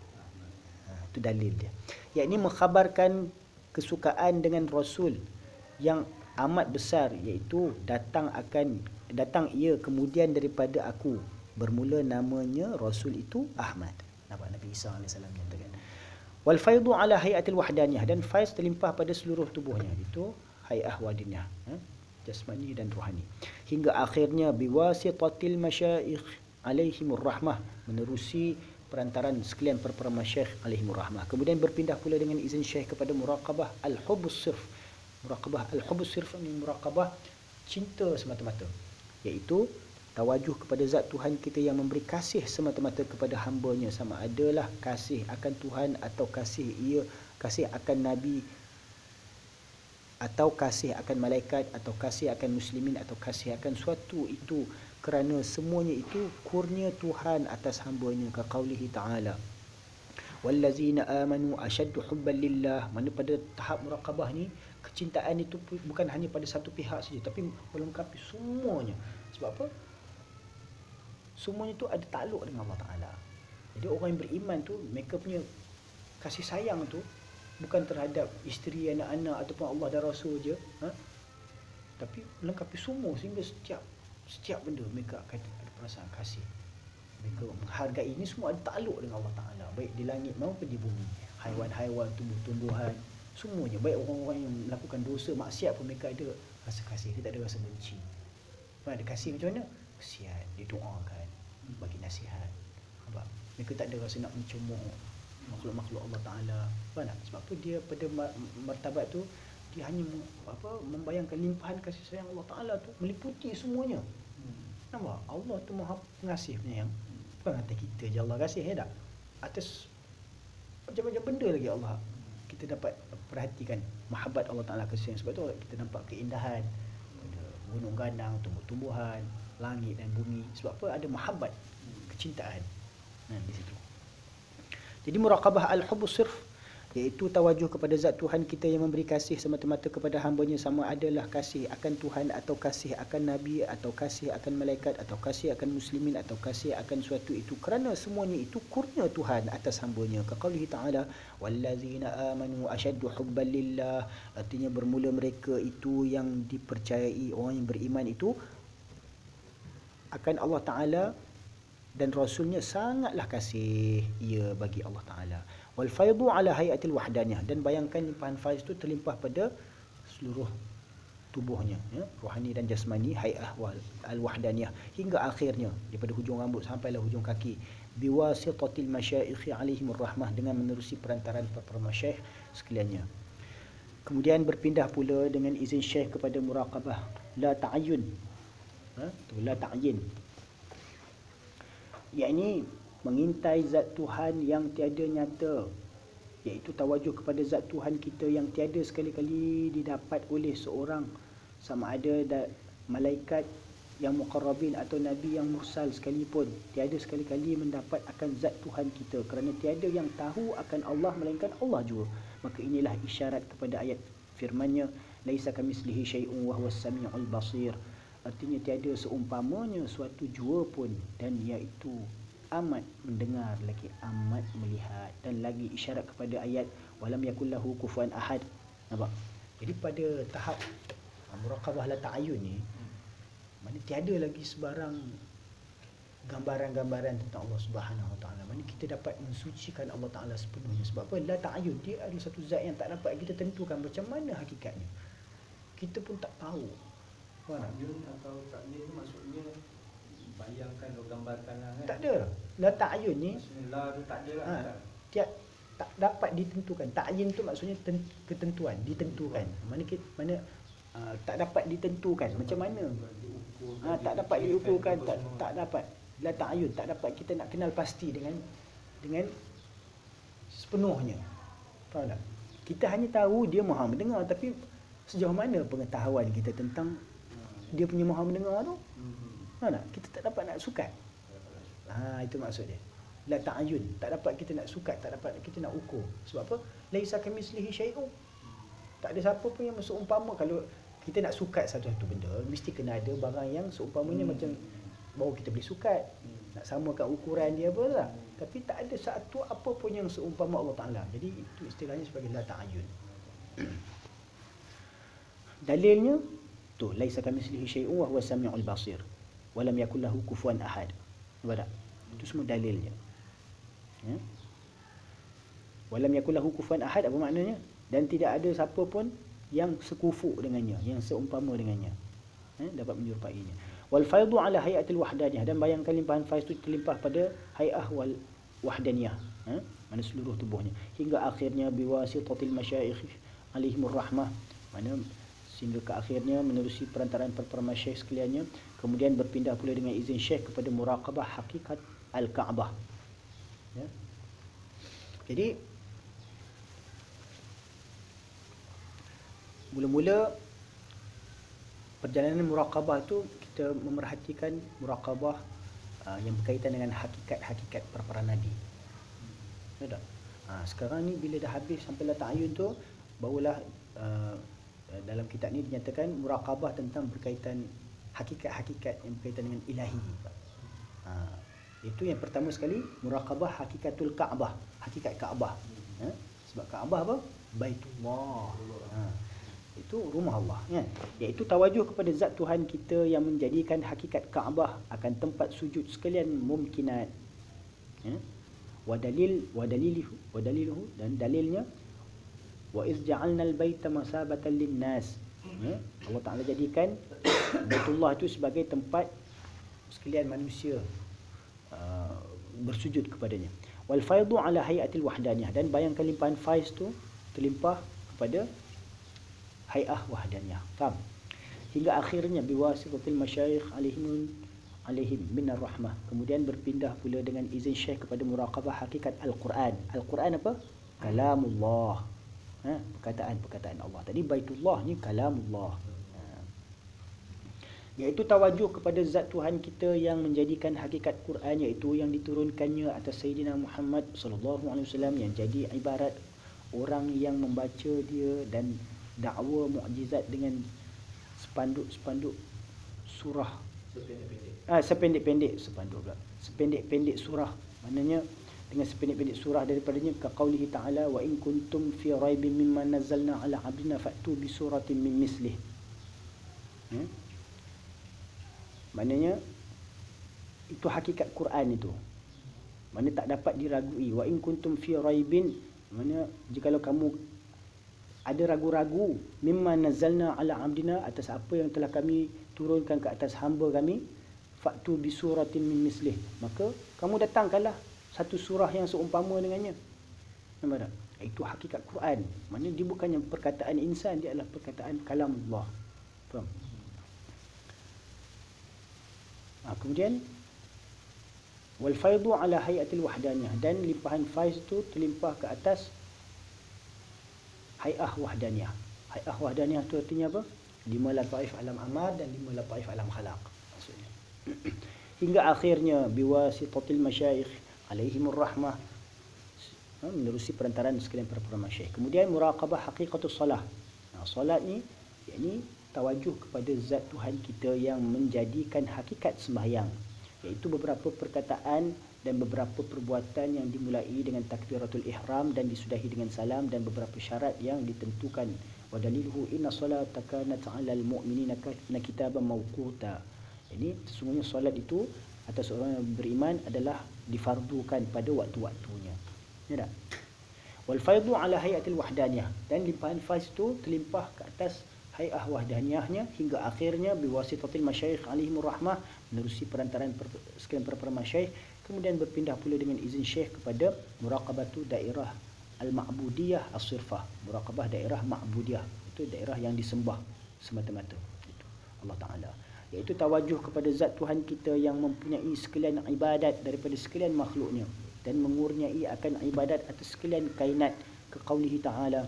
Ha, itu dalil dia. Yang ini mengkhabarkan kesukaan dengan Rasul yang amat besar iaitu datang akan datang ia kemudian daripada aku. Bermula namanya Rasul itu Ahmad. Nampak Nabi Isa AS nyatakan. Wal faidu ala hayatil wahdaniyah dan faiz terlimpah pada seluruh tubuhnya. Itu hayah wadiniyah. Ha? Jasmani dan rohani. Hingga akhirnya biwasitatil masyayikh alaihimur rahmah menerusi perantaran sekalian para masyayikh alaihimur rahmah. Kemudian berpindah pula dengan izin syekh kepada muraqabah al-hubus sirf. Muraqabah al-hubus sirf ini muraqabah cinta semata-mata iaitu tawajuh kepada zat Tuhan kita yang memberi kasih semata-mata kepada hamba-Nya. Sama adalah kasih akan Tuhan atau kasih ia kasih akan nabi atau kasih akan malaikat atau kasih akan muslimin atau kasih akan suatu itu kerana semuanya itu kurnia Tuhan atas hamba-Nya ka qaulihi ta'ala. Wallazina amanu ashaddu hubban lillah. Mana pada tahap muraqabah ni kecintaan itu bukan hanya pada satu pihak saja tapi melengkapi semuanya. Sebab apa? Semuanya itu ada takluk dengan Allah Taala. Jadi orang yang beriman tu mereka punya kasih sayang tu bukan terhadap isteri anak-anak ataupun Allah dan Rasul je ha? tapi melengkapi semua sehingga setiap setiap benda mereka akan ada perasaan kasih. Mereka menghargai ini semua ada takluk dengan Allah Ta'ala. Baik di langit maupun di bumi. Haiwan-haiwan tumbuh-tumbuhan semuanya. Baik orang-orang yang melakukan dosa maksiat pun mereka ada rasa kasih. Dia tak ada rasa benci. Apa ada kasih macam mana? Kesian. Didoakan bagi nasihat. Mereka tak ada rasa nak mencemooh makhluk-makhluk Allah Taala. Faham? Sebab apa dia pada martabat tu dia hanya apa membayangkan limpahan kasih sayang Allah Taala tu meliputi semuanya. Nampak? Allah tu Maha Pengasih penyayang. Bukan kata kita je Allah kasih ya tak? Atas macam-macam benda lagi Allah kita dapat perhatikan mahabbat Allah Taala kasih sayang. Sebab tu kita nampak keindahan pada gunung ganang, tumbuh-tumbuhan, langit dan bumi. Sebab apa? Ada mahabbat, kecintaan. Nah, di situ. Jadi muraqabah al-hubb sirf iaitu tawajuh kepada zat Tuhan kita yang memberi kasih semata-mata kepada hambanya sama adalah kasih akan Tuhan atau kasih akan Nabi atau kasih akan malaikat atau kasih akan muslimin atau kasih akan suatu itu. Kerana semuanya itu kurnia Tuhan atas hambanya. Kaqalihi ta'ala wallazina amanu ashaddu hubban lillah. Artinya bermula mereka itu yang dipercayai orang yang beriman itu akan Allah Ta'ala dan Rasulnya sangatlah kasih ia bagi Allah Ta'ala. Wal faidu ala hayatil wahdaniyah. Dan bayangkan limpahan faiz itu terlimpah pada seluruh tubuhnya ya rohani dan jasmani hayah al wahdaniyah hingga akhirnya daripada hujung rambut sampailah hujung kaki biwasitatil masyayikh alaihim rahmah dengan menerusi perantaran para masyayikh sekaliannya. Kemudian berpindah pula dengan izin syekh kepada muraqabah. La ta'ayyun ha la ta'yin yakni mengintai zat Tuhan yang tiada nyata iaitu tawajuh kepada zat Tuhan kita yang tiada sekali-kali didapat oleh seorang. Sama ada da, malaikat yang muqarrabin atau nabi yang mursal sekalipun tiada sekali-kali mendapat akan zat Tuhan kita. Kerana tiada yang tahu akan Allah melainkan Allah jua. Maka inilah isyarat kepada ayat firman-Nya laisa kamislihi syai'un wa huwas samiul basir artinya tiada seumpamanya suatu jua pun dan iaitu amat mendengar lagi amat melihat dan lagi isyarat kepada ayat walam yakullahu kufuwan ahad. Nampak? Jadi pada tahap ah, muraqabah la ta'ayyun ni mana tiada lagi sebarang gambaran-gambaran tentang Allah Subhanahu Wa Taala. Mana kita dapat mensucikan Allah Taala sepenuhnya. Sebab apa? La ta'ayyun dia adalah satu zat yang tak dapat kita tentukan macam mana hakikatnya. Kita pun tak tahu Faham? atau takyin tu maksudnya bayangkan atau gambarkan lah kan? Tak ada. La ta'yun ni la tu tak ada lah. ha, kan? tiap tak dapat ditentukan. Ta'yin tu maksudnya ten, ketentuan, ditentukan. Mana kita, mana uh, tak dapat ditentukan macam mana? Ha, tak dapat diukurkan, tak tak dapat. La ta'yun tak dapat kita nak kenal pasti dengan dengan sepenuhnya. Faham tak? Kita hanya tahu dia maha mendengar tapi sejauh mana pengetahuan kita tentang dia punya maha mendengar tu? Hmm. Faham tak? Kita tak dapat nak sukat. Ha itu maksud dia. La ta'yun, tak dapat kita nak sukat, tak dapat kita nak ukur. Sebab apa? Laisa kamislihi syai'un. Tak ada siapa pun yang seumpama kalau kita nak sukat satu-satu benda, mesti kena ada barang yang seumpamanya Hmm. macam baru kita boleh sukat. Nak samakan ukuran dia apa lah. Tapi tak ada satu apa pun yang seumpama Allah Taala. Jadi itu istilahnya sebagai la ta'yun. Dalilnya tu laisa kamislihi syai'un wa huwa samiul basir. Wa lam yakul lahu kufuwan ahad. Tak? Itu semua dalilnya. Ya. Walam yakul lahu kufuwan ahad apa maknanya? Dan tidak ada siapa pun yang sekufu dengannya, yang seumpama dengannya. Ya, dapat menyerupainya. Wal faidu ala hayatil wahdaniyah dan bayangkan limpahan faiz itu terlimpah pada hayah wal wahdaniyah. Ya, mana seluruh tubuhnya. Hingga akhirnya biwasitatil masyayikh alaihimur rahmah. Mana sehingga ke akhirnya menerusi perantaraan para masyayikh sekaliannya kemudian berpindah pula dengan izin syekh kepada muraqabah hakikat al-Kaabah. Ya. Jadi mula-mula perjalanan muraqabah tu kita memerhatikan muraqabah uh, yang berkaitan dengan hakikat-hakikat para nabi. Ya tak? Ha, sekarang ni bila dah habis sampai la ta'ayun tu barulah uh, dalam kitab ni dinyatakan muraqabah tentang berkaitan hakikat-hakikat yang berkaitan dengan ilahi. Ha, itu yang pertama sekali muraqabah hakikatul Kaabah, hakikat Kaabah. Ha? Sebab Kaabah apa? Baitullah. Ha. Itu rumah Allah kan. Iaitu tawajuh kepada zat Tuhan kita yang menjadikan hakikat Kaabah akan tempat sujud sekalian mumkinat. Ya. Wa dalil wa daliluhu wa daliluhu dan dalilnya wa iz ja'alna al-baita masabatan lin-nas. Ya. Allah Taala jadikan Baitullah itu sebagai tempat sekalian manusia uh, bersujud kepadanya. Wal faidu ala hayatil wahdaniyah dan bayangkan limpahan faiz tu terlimpah kepada hayah wahdaniyah. Faham? Hingga akhirnya biwasitatil masyayikh alaihim alaihim minar rahmah. Kemudian berpindah pula dengan izin syekh kepada muraqabah hakikat Al-Quran. Al-Quran apa? Kalamullah. Ha, perkataan-perkataan Allah. Tadi Baitullah ni kalamullah. Ha. Iaitu tawajuh kepada zat Tuhan kita yang menjadikan hakikat Quran iaitu yang diturunkannya atas Sayyidina Muhammad sallallahu alaihi wasallam yang jadi ibarat orang yang membaca dia dan dakwa mukjizat dengan sepanduk-sepanduk surah Sependek-pendek. ah sependek-pendek sepanduk pula sependek-pendek surah maknanya dengan sependek-pendek surah daripadanya ka qaulihi ta'ala wa in kuntum fi raibin mimma nazzalna ala 'abdina fa'tu bi suratin min mislih. Ya? maknanya itu hakikat Quran itu. Mana tak dapat diragui. Wa in kuntum fi raibin mana jikalau kamu ada ragu-ragu mimma nazzalna ala abdina atas apa yang telah kami turunkan ke atas hamba kami faktu bi suratin min mislih. Maka kamu datangkanlah satu surah yang seumpama dengannya. Nampak tak? Itu hakikat Quran. Mana dia bukannya perkataan insan dia adalah perkataan kalam Allah faham? Ha, kemudian wal faidu ala hayatil wahdaniyah. Dan limpahan faiz itu terlimpah ke atas hayah wahdaniyah. Hayah wahdaniyah itu artinya apa? Lima lataif alam amar dan lima lataif alam khalaq maksudnya. Hingga akhirnya biwasitatil masyayikh alaihimur rahmah ha, menerusi perantaraan sekalian para para masyayikh kemudian muraqabah haqiqatus salah. Nah, solat ni yakni tawajuh kepada zat Tuhan kita yang menjadikan hakikat sembahyang. Iaitu beberapa perkataan dan beberapa perbuatan yang dimulai dengan takbiratul ihram dan disudahi dengan salam dan beberapa syarat yang ditentukan. Wa daliluhu inna salata kanat 'alal mu'minina kitaban mawquta. Ini sesungguhnya solat itu atas orang yang beriman adalah difardukan pada waktu-waktunya. Ya tak? Wal faidu ala hayatil wahdaniyah. Dan limpahan faiz itu terlimpah ke atas hayah wahdaniyahnya hingga akhirnya biwasitatil masyayikh alaihimur rahmah menerusi perantaraan per, sekalian para para masyayikh kemudian berpindah pula dengan izin syekh kepada muraqabatu daerah al-ma'budiyah as-sirfah. Muraqabah daerah ma'budiyah. Itu daerah yang disembah semata-mata. Allah taala iaitu tawajuh kepada zat Tuhan kita yang mempunyai sekalian ibadat daripada sekalian makhluknya dan mengurniai akan ibadat atas sekalian kainat ke qaulihi taala.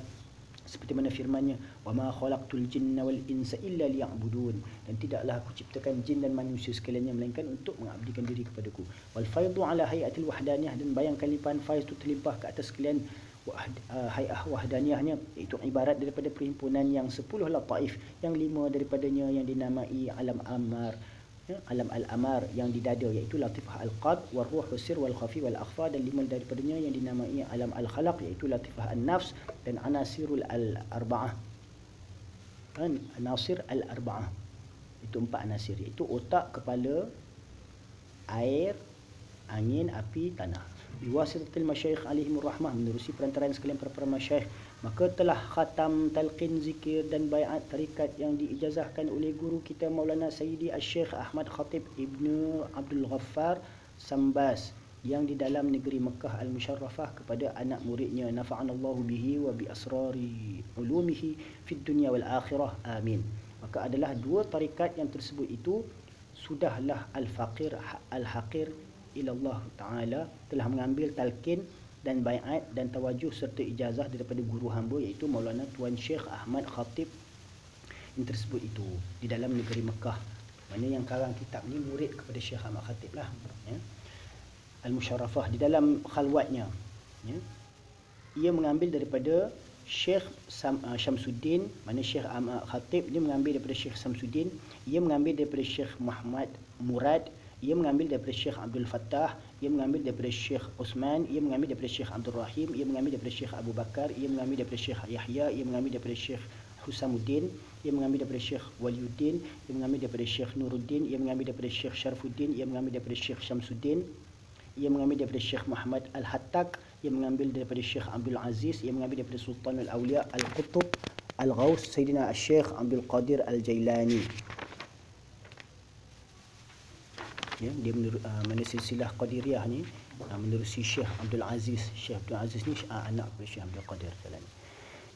Seperti mana firman-Nya wa ma khalaqtul jinna wal insa illa liya'budun. Dan tidaklah aku ciptakan jin dan manusia sekaliannya melainkan untuk mengabdikan diri kepadaku. Wal faidu ala hayatil wahdaniyah dan bayangkan limpahan faiz itu terlimpah ke atas sekalian wahd, uh, hayah wahdaniyahnya iaitu ibarat daripada perhimpunan yang 10 lataif yang lima daripadanya yang dinamai alam amar ya, alam al-amar yang di dada iaitu latifah al-qad wal ruh wasir wal khafi wal akhfa dan lima daripadanya yang dinamai alam al-khalaq iaitu latifah an-nafs dan anasirul al-arba'ah. Kan? Anasir al-arba'ah. Itu empat anasir iaitu otak kepala air angin api tanah biwasitatil masyayikh alaihimur rahmah menerusi perantaraan sekalian para para masyayikh maka telah khatam talqin zikir dan baiat tarikat yang diijazahkan oleh guru kita Maulana Sayyidi Al-Syekh Ahmad Khatib Ibnu Abdul Ghaffar Sambas yang di dalam negeri Mekah Al-Musharrafah kepada anak muridnya. Nafa'anallahu bihi wa bi asrari ulumihi fid dunya wal akhirah. Amin. Maka adalah dua tarikat yang tersebut itu sudahlah al-faqir al-haqir ila Allah taala telah mengambil talqin dan baiat dan tawajuh serta ijazah daripada guru hamba iaitu Maulana Tuan Syekh Ahmad Khatib yang tersebut itu di dalam negeri Mekah mana yang karang kitab ni murid kepada Syekh Ahmad Khatib lah ya. Al-Musharrafah di dalam khalwatnya ya. ia mengambil daripada Syekh Sam, uh, Syamsuddin mana Syekh Ahmad Khatib dia mengambil daripada Syekh Syamsuddin ia mengambil daripada Syekh Muhammad Murad ia mengambil daripada Syekh Abdul Fattah, ia mengambil daripada Syekh Osman, ia mengambil daripada Syekh Abdul Rahim, ia mengambil daripada Syekh Abu Bakar, ia mengambil daripada Syekh Yahya, ia mengambil daripada Syekh Husamuddin, ia mengambil daripada Syekh Waliuddin, ia mengambil daripada Syekh Nuruddin, ia mengambil daripada Syekh Syarfuddin, ia mengambil daripada Syekh Syamsuddin, ia mengambil daripada Syekh Muhammad Al-Hattak, ia mengambil daripada Syekh Abdul Aziz, ia mengambil daripada Sultan Al-Awliya Al-Qutub Al-Ghaus Sayyidina Al-Syekh Abdul Qadir Al-Jailani ya. Dia menur, uh, mana silsilah qadiriyah ni uh, menerusi Syekh Abdul Aziz. Syekh Abdul Aziz ni uh, anak daripada Syekh Abdul Qadir Jalani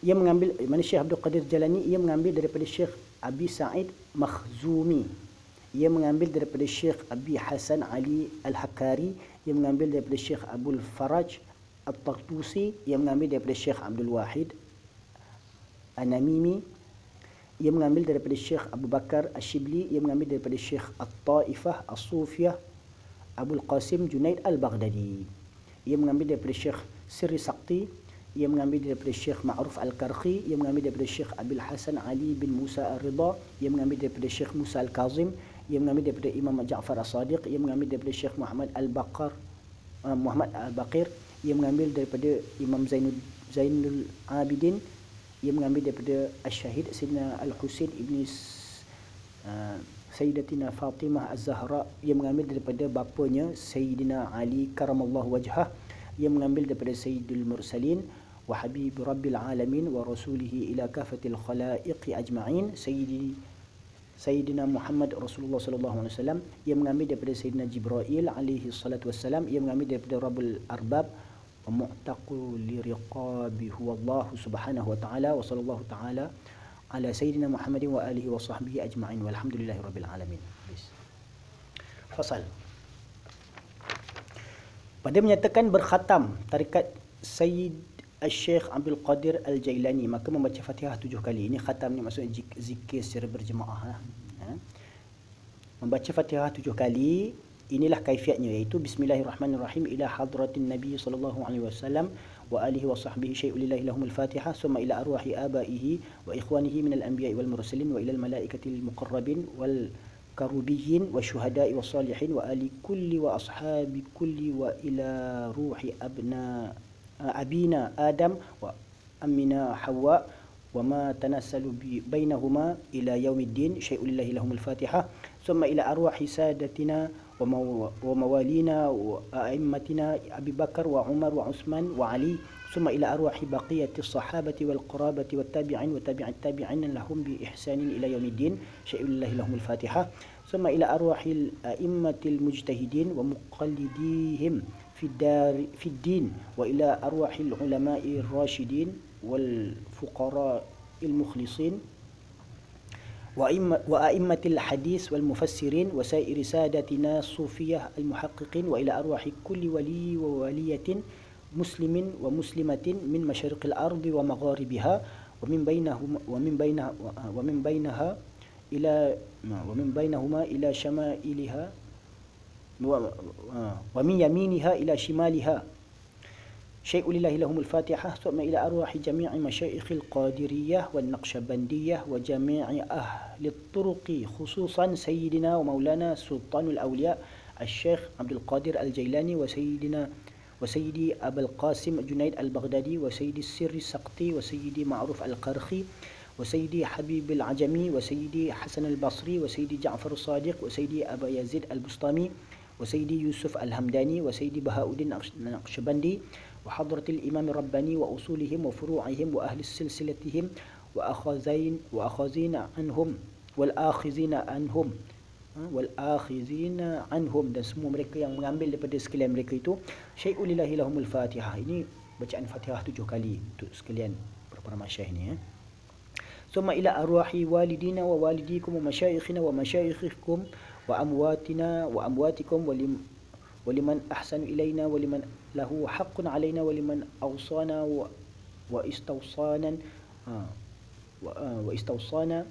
ia mengambil mana Syekh Abdul Qadir Jalani ia mengambil daripada Syekh Abi Sa'id Makhzumi. Ia mengambil daripada Syekh Abi Hasan Ali Al-Hakari. Ia mengambil daripada Syekh Abdul Faraj At-Tartusi. Ia mengambil daripada Syekh Abdul Wahid An-Namimi ia mengambil daripada Syekh Abu Bakar Ashibli ia mengambil daripada Syekh At-Taifah As-Sufiyah Abu Qasim Junaid Al-Baghdadi. Ia mengambil daripada Syekh Siri Sakti ia mengambil daripada Syekh Ma'ruf Al-Karhi ia mengambil daripada Syekh Abil Hasan Ali bin Musa Ar-Ridha ia mengambil daripada Syekh Musa Al-Kazim ia mengambil daripada Imam Ja'far As-Sadiq ia mengambil daripada Syekh Muhammad Al-Baqar uh, Muhammad Al-Baqir ia mengambil daripada Imam Zainul Zainul Abidin ia mengambil daripada Al-Shahid Sayyidina Al-Husain Ibn uh, Sayyidatina Fatimah Az-Zahra. Ia mengambil daripada bapanya Sayyidina Ali Karamallahu Wajhah. Ia mengambil daripada Sayyidul Mursalin wa Habib Rabbil Alamin wa Rasulih ila kafatil khalaiqi ajma'in. Sayyidi Sayyidina Muhammad Rasulullah sallallahu alaihi wasallam. Ia mengambil daripada Sayyidina Jibril alaihi salatu wasallam ia mengambil daripada Rabbul Arbab. ومعتق لرقاب هو الله سبحانه وتعالى وصلى الله تعالى على سيدنا محمد وآله وصحبه أجمعين والحمد لله رب العالمين فصل pada menyatakan berkhatam tarikat Sayyid Al-Syekh Abdul Qadir Al-Jailani maka membaca Fatihah tujuh kali. Ini khatam ni maksudnya zikir secara berjemaah. Ha? Membaca Fatihah tujuh kali inilah kaifiatnya iaitu Bismillahirrahmanirrahim ila hadratin Nabi sallallahu alaihi wasallam wa alihi wa sahbihi syai'un lillahi lahumul Fatihah summa ila arwahi abaihi wa ikhwanihi minal anbiya'i wal mursalin wa ila al malaikatil muqarrabin wal كروبيين والشهداء والصالحين وآل كل وأصحاب كل وإلى روح أبناء أبينا آدم وأمنا حواء وما تنسل بينهما إلى يوم الدين شيء لله لهم الفاتحة ثم إلى أرواح سادتنا وموالينا وأئمتنا أبي بكر وعمر وعثمان وعلي ثم إلى أرواح بقية الصحابة والقرابة والتابعين وتابع التابعين لهم بإحسان إلى يوم الدين شيء لله لهم الفاتحة. ثم إلى أرواح الأئمة المجتهدين ومقلديهم في الدار في الدين وإلى أرواح العلماء الراشدين والفقراء المخلصين. وأئمة الحديث والمفسرين وسائر سادتنا الصوفية المحققين وإلى أرواح كل ولي وولية مسلم ومسلمة من مشارق الأرض ومغاربها ومن بينهما ومن بينها ومن بينها إلى ومن بينهما إلى شمائلها ومن يمينها إلى شمالها شيء لله لهم الفاتحة ثم إلى أرواح جميع مشايخ القادرية والنقشبندية وجميع أهل الطرق خصوصا سيدنا ومولانا سلطان الأولياء الشيخ عبد القادر الجيلاني وسيدنا وسيدي أبا القاسم جنيد البغدادي وسيدي السر السقطي وسيدي معروف القرخي وسيدي حبيب العجمي وسيدي حسن البصري وسيدي جعفر الصادق وسيدي أبا يزيد البسطامي وسيدي يوسف الهمداني وسيدي بهاء الدين النقشبندي وحضرة الإمام الرباني وأصولهم وفروعهم وأهل سلسلتهم وأخذين وأخذين عنهم والآخذين عنهم والآخذين عنهم. Dan semua mereka yang mengambil daripada sekalian mereka itu syai'ul lillahi lahumul fatihah ini bacaan fatihah tujuh kali untuk sekalian para masyayikh ni ya ثم إلى أرواح والدينا ووالديكم ومشايخنا ومشايخكم وأمواتنا وأمواتكم ولم ولمن أحسن إلينا ولمن له حق علينا ولمن أوصانا واستوصانا واستوصانا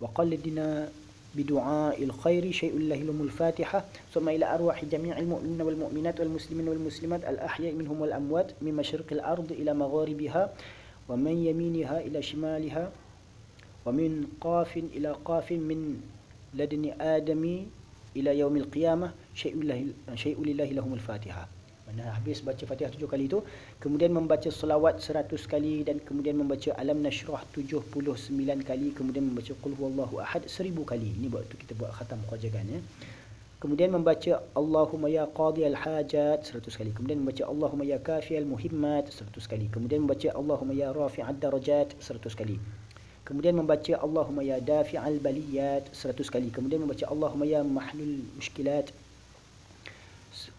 وقلدنا بدعاء الخير شيء الله لهم الفاتحة. ثم إلى أرواح جميع المؤمنين والمؤمنات والمسلمين والمسلمات الأحياء منهم والأموات من مشرق الأرض إلى مغاربها ومن يمينها إلى شمالها ومن قاف إلى قاف من لدن آدم إلى يوم القيامة شيء لله, شيء لله لهم الفاتحة. Mana habis baca Fatihah tujuh kali itu, kemudian membaca selawat seratus kali dan kemudian membaca Alam Nashrah tujuh puluh sembilan kali, kemudian membaca Qul Huwallahu Ahad seribu kali. Ini waktu kita buat khatam qajagan ya. Kemudian membaca Allahumma ya qadi al-hajat seratus kali. Kemudian membaca Allahumma ya kafi al-muhimmat seratus kali. Kemudian membaca Allahumma ya rafi' ad-darajat seratus kali. Kemudian membaca Allahumma ya dafi' al-baliyat seratus kali. Kemudian membaca Allahumma ya mahlul mushkilat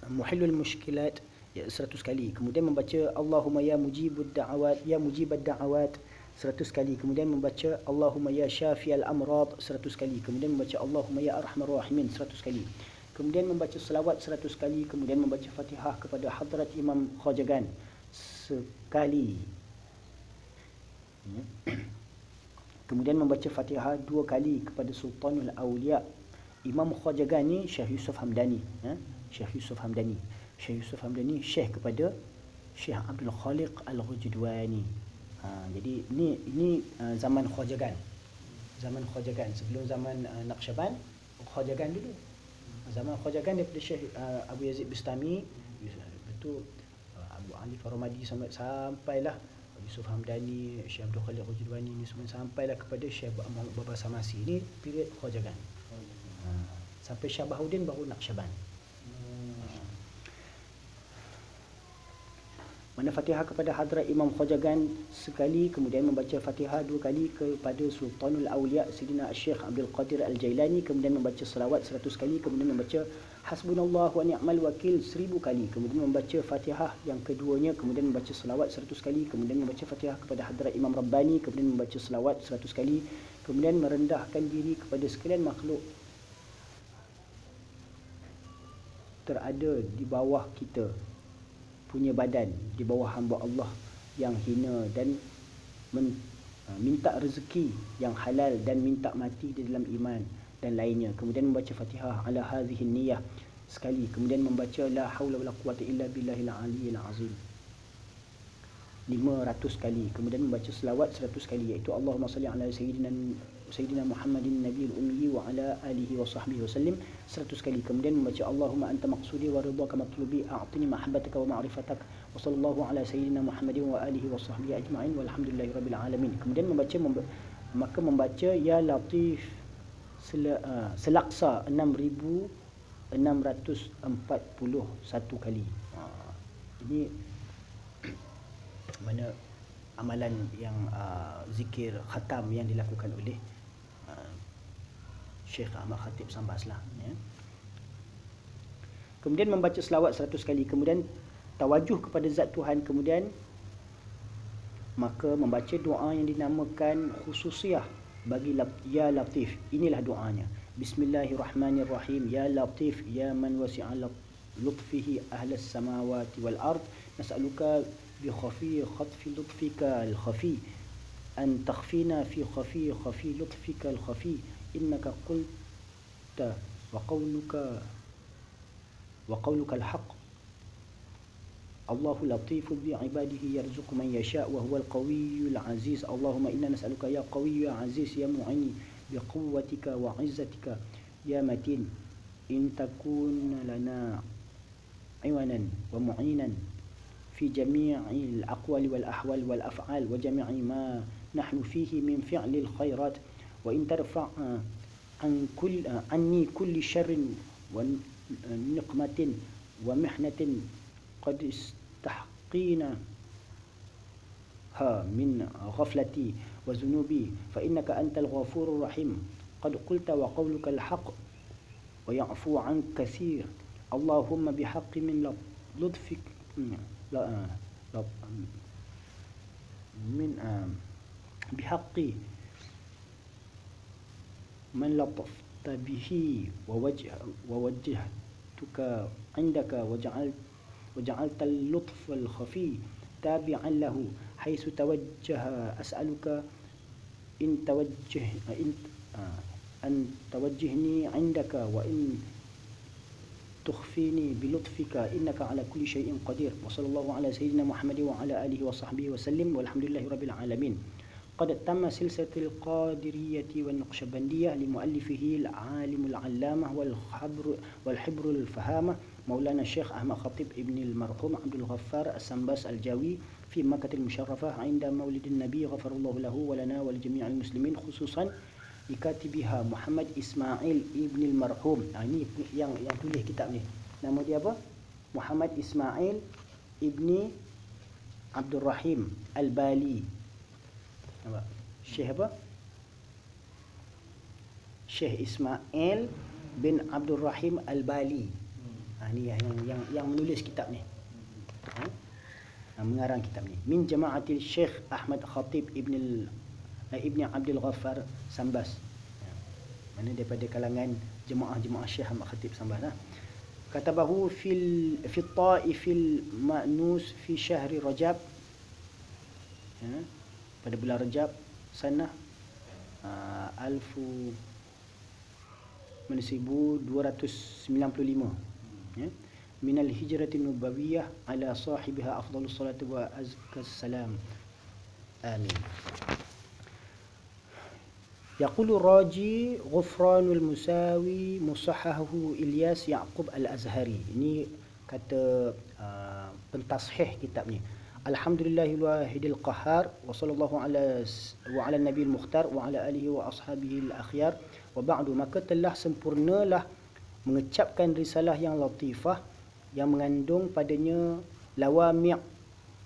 muhillul mushkilat ya 100 kali. Kemudian membaca Allahumma ya mujibud da'awat ya mujibad da'awat 100 kali. Kemudian membaca Allahumma ya syafi'al amrad 100 kali. Kemudian membaca Allahumma ya arhamar rahimin 100 kali. Kemudian membaca selawat 100 kali. Kemudian membaca Fatihah kepada hadrat Imam Khajagan sekali. Ya. kemudian membaca Fatihah dua kali kepada Sultanul Awliya. Imam Khajagan ni Syekh Yusuf Hamdani ya. Syekh Yusuf Hamdani. Syekh Yusuf Hamdani syekh kepada Syekh Abdul Khaliq Al-Rujudwani. Ha, jadi ni ini uh, zaman Khawajagan. Zaman Khawajagan sebelum zaman uh, Naqsyaband, Khawajagan dulu. Zaman Khawajagan daripada Syekh uh, Abu Yazid Bustami betul uh, Abu Ali Faramadi sampai sampailah Yusuf Hamdani, Syekh Abdul Khaliq Rujudwani ni semua sampailah kepada Syekh Muhammad Baba Samasi. Ini period Khawajagan. Ha, sampai Syah Bahuddin baru Naqsyaband. Mana Fatihah kepada Hadrat Imam Khajagan sekali kemudian membaca Fatihah dua kali kepada Sultanul Aulia Sidina Syekh Abdul Qadir Al-Jailani kemudian membaca selawat seratus kali kemudian membaca Hasbunallah wa ni'mal wakil seribu kali kemudian membaca Fatihah yang keduanya kemudian membaca selawat seratus kali kemudian membaca Fatihah kepada Hadrat Imam Rabbani kemudian membaca selawat seratus kali kemudian merendahkan diri kepada sekalian makhluk terada di bawah kita punya badan di bawah hamba Allah yang hina dan men, uh, minta rezeki yang halal dan minta mati di dalam iman dan lainnya. Kemudian membaca Fatihah ala hadhihi niyyah sekali. Kemudian membaca la haula wala quwata illa billahil aliyyil azim. 500 kali. Kemudian membaca selawat 100 kali iaitu Allahumma salli ala sayyidina Sayyidina Muhammadin Nabi Ummi wa ala alihi wa sahbihi wasallim 100 kali. Kemudian membaca Allahumma anta maqsudi wa ridhaka matlubi a'tini mahabbataka wa ma'rifatak wa sallallahu ala sayyidina Muhammadin wa alihi wa sahbihi ajma'in walhamdulillahi rabbil alamin. Kemudian membaca memba- maka membaca ya latif uh, selaksa 6641 kali. Uh, ini mana amalan yang uh, zikir khatam yang dilakukan oleh Syekh Ahmad Khatib Sambas lah ya. Kemudian membaca selawat seratus kali Kemudian tawajuh kepada zat Tuhan Kemudian Maka membaca doa yang dinamakan khususiah Bagi Ya Latif. Inilah doanya. Bismillahirrahmanirrahim. Ya Latif Ya man wasi'a lutfihi ahlas samawati wal ard. Nas'aluka bi khafi khatfi lutfika al khafi. An takhfina fi khafi khafi lutfika al khafi إنك قلت وقولك وقولك الحق. الله لطيف بعباده يرزق من يشاء وهو القوي العزيز. اللهم إنا نسألك يا قوي يا عزيز يا معيني بقوتك وعزتك. يا متين إن تكون لنا عونا ومعينا في جميع الأقوال والأحوال والأفعال وجميع ما نحن فيه من فعل الخيرات. وإن ترفع عن كل عني كل شر ونقمة ومحنة قد استحقينا من غفلتي وذنوبي فإنك أنت الغفور الرحيم. قد قلت وقولك الحق ويعفو عن كثير. اللهم بحق من لطفك من بحق من لطفت به ووجه ووجهتك عندك وجعلت وجعلت اللطف الخفي تابعا له حيث توجه أسألك إن توجه إن أن توجهني عندك وإن تخفيني بلطفك إنك على كل شيء قدير. وصلى الله على سيدنا محمد وعلى آله وصحبه وسلم والحمد لله رب العالمين. قد تم سلسلة القادرية والنقشبندية لمؤلفه العالم العلامة والحبر والحبر الفهامة مولانا الشيخ أحمد خطيب ابن المرحوم عبد الغفار السنباس الجاوي في مكة المشرفة عند مولد النبي غفر الله له ولنا ولجميع المسلمين خصوصا لكاتبها محمد إسماعيل ابن المرحوم. يعني yang yang tulis kitab ni nama dia apa Muhammad Ismail ibni Abdul Nampak? Syekh apa? Syekh Ismail bin Abdul Rahim Al-Bali. Ha, ni yang, yang yang menulis kitab ni. Ha? ha mengarang kitab ni. Min jama'atil Syekh Ahmad Khatib ibn al, uh, ibn Abdul Ghaffar Sambas. Ha. Mana daripada kalangan jemaah-jemaah Syekh Ahmad Khatib Sambas lah. Katabahu fil fi ta'ifil ma'nus fi syahri Rajab. Ha? pada bulan Rejab sana uh, alfu mana 1295 ya من الهجرة النبوية على صاحبها أفضل الصلاة وأزكى السلام آمين يقول الراجي غفران المساوي مصححه إلياس يعقوب الأزهري ini kata uh, pentashih kitab ni Alhamdulillahil qahar wa sallallahu ala wa ala nabi al-mukhtar wa ala alihi wa ashabihi al-akhyar. Wa ba'du maka telah sempurnalah mengecapkan risalah yang latifah yang mengandung padanya lawami'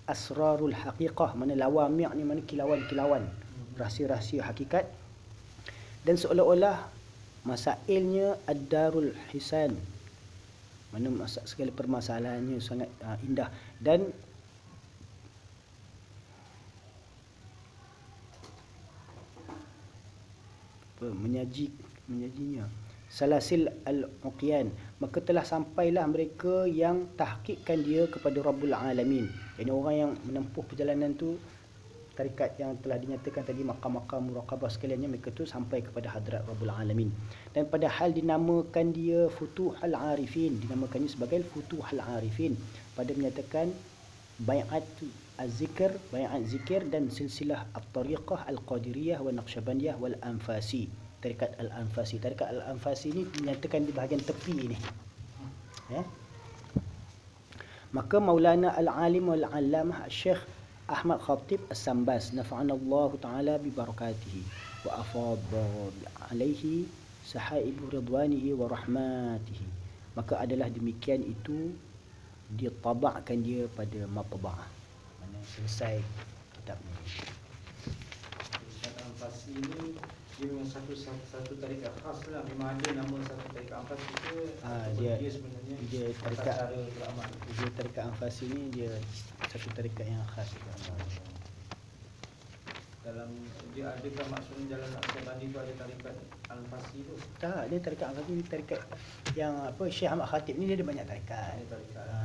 asrarul haqiqah. Mana lawami' ni mana kilauan-kilauan rahsia-rahsia hakikat. Dan seolah-olah masailnya ad-darul hisan. Mana segala permasalahannya sangat uh, indah. Dan menyaji menyajinya. Salasil al-uqyan. Maka telah sampailah mereka yang tahqiqkan dia kepada Rabbul Alamin. Jadi orang yang menempuh perjalanan tu tarikat yang telah dinyatakan tadi makam-makam muraqabah sekaliannya mereka tu sampai kepada hadrat Rabbul Alamin. Dan pada hal dinamakan dia Futuhul Arifin. Dinamakannya sebagai Futuhul Arifin. Pada menyatakan bai'at az-zikr bai'at zikir dan silsilah at-tariqah al-qadiriyah wa naqsyabandiyah wal anfasi. Tarikat al-anfasi. Tarikat al-anfasi ni menyatakan di bahagian tepi ni. Ya. Maka Maulana al-alim wal allamah Syekh Ahmad Khatib As-Sambas nafa'ana Allah taala bi barakatihi wa afadha alaihi sahaibu ridwanihi wa rahmatihi. Maka adalah demikian itu dia tabakkan dia pada matba'ah selesai kitab ni Ustaz Al-Fasi ni dia memang satu satu, satu tarikat khas lah. Memang ada nama satu tarikat Al-Fasi itu Ah, ataupun dia- dia sebenarnya dia tarikat- beramal dia tarikat Anfasi ni dia satu tarikat yang khas. Dalam dia adakah maksudnya jalan Naqsyabandi tu ada tarikat Al-Fasi tu? Tak, dia tarikat Anfasi ni tarikat yang apa Syekh Ahmad Khatib ni dia ada banyak tarikat. ada tarikat Ha,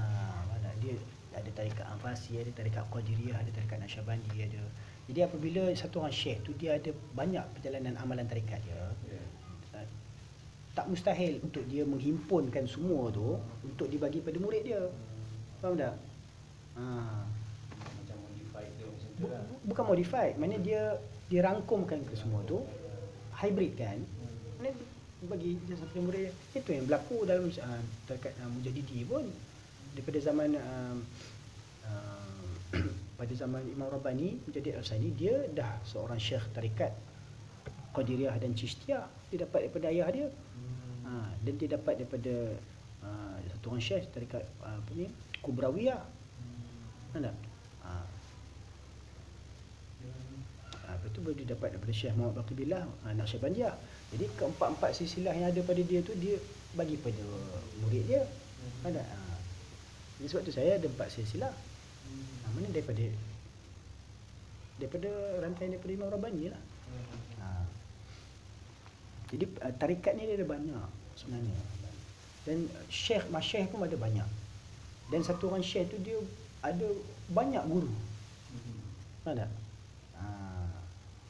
mana dia ada tarikat Anfasi, ada tarikat Qadiriyah, ada tarikat Nasyabandi, ada. Jadi apabila satu orang syekh tu dia ada banyak perjalanan amalan tarikat dia. ya. uh, Tak mustahil untuk dia menghimpunkan semua tu untuk dibagi pada murid dia. Faham tak? Ha. macam modified dia macam tu lah bu- bukan modified, mana dia dia rangkumkan ke semua tu hybrid kan. Mana dia bagi sampai murid dia. Itu yang berlaku dalam uh, tarikat uh, Mujadidi pun daripada zaman uh, uh, pada zaman Imam Rabbani menjadi Al-Sani dia dah seorang syekh tarikat Qadiriyah dan Chistiyah dia dapat daripada ayah dia. Hmm. ha, dan dia dapat daripada uh, satu orang syekh tarikat uh, apa ni Kubrawiyah ada ha. ha, lepas tu dia dapat daripada Syekh Muhammad Baqi Billah uh, Naqsyabandiyah jadi keempat-empat silsilah yang ada pada dia tu dia bagi pada murid dia. Ada ha. Jadi sebab tu saya ada empat silsilah ha, mana daripada daripada rantai daripada Imam Rabbani lah Ha. Jadi uh, tarikat ni dia ada banyak sebenarnya. Dan syekh masyayikh pun ada banyak. Dan satu orang syekh tu dia ada banyak guru. Faham tak? Ha.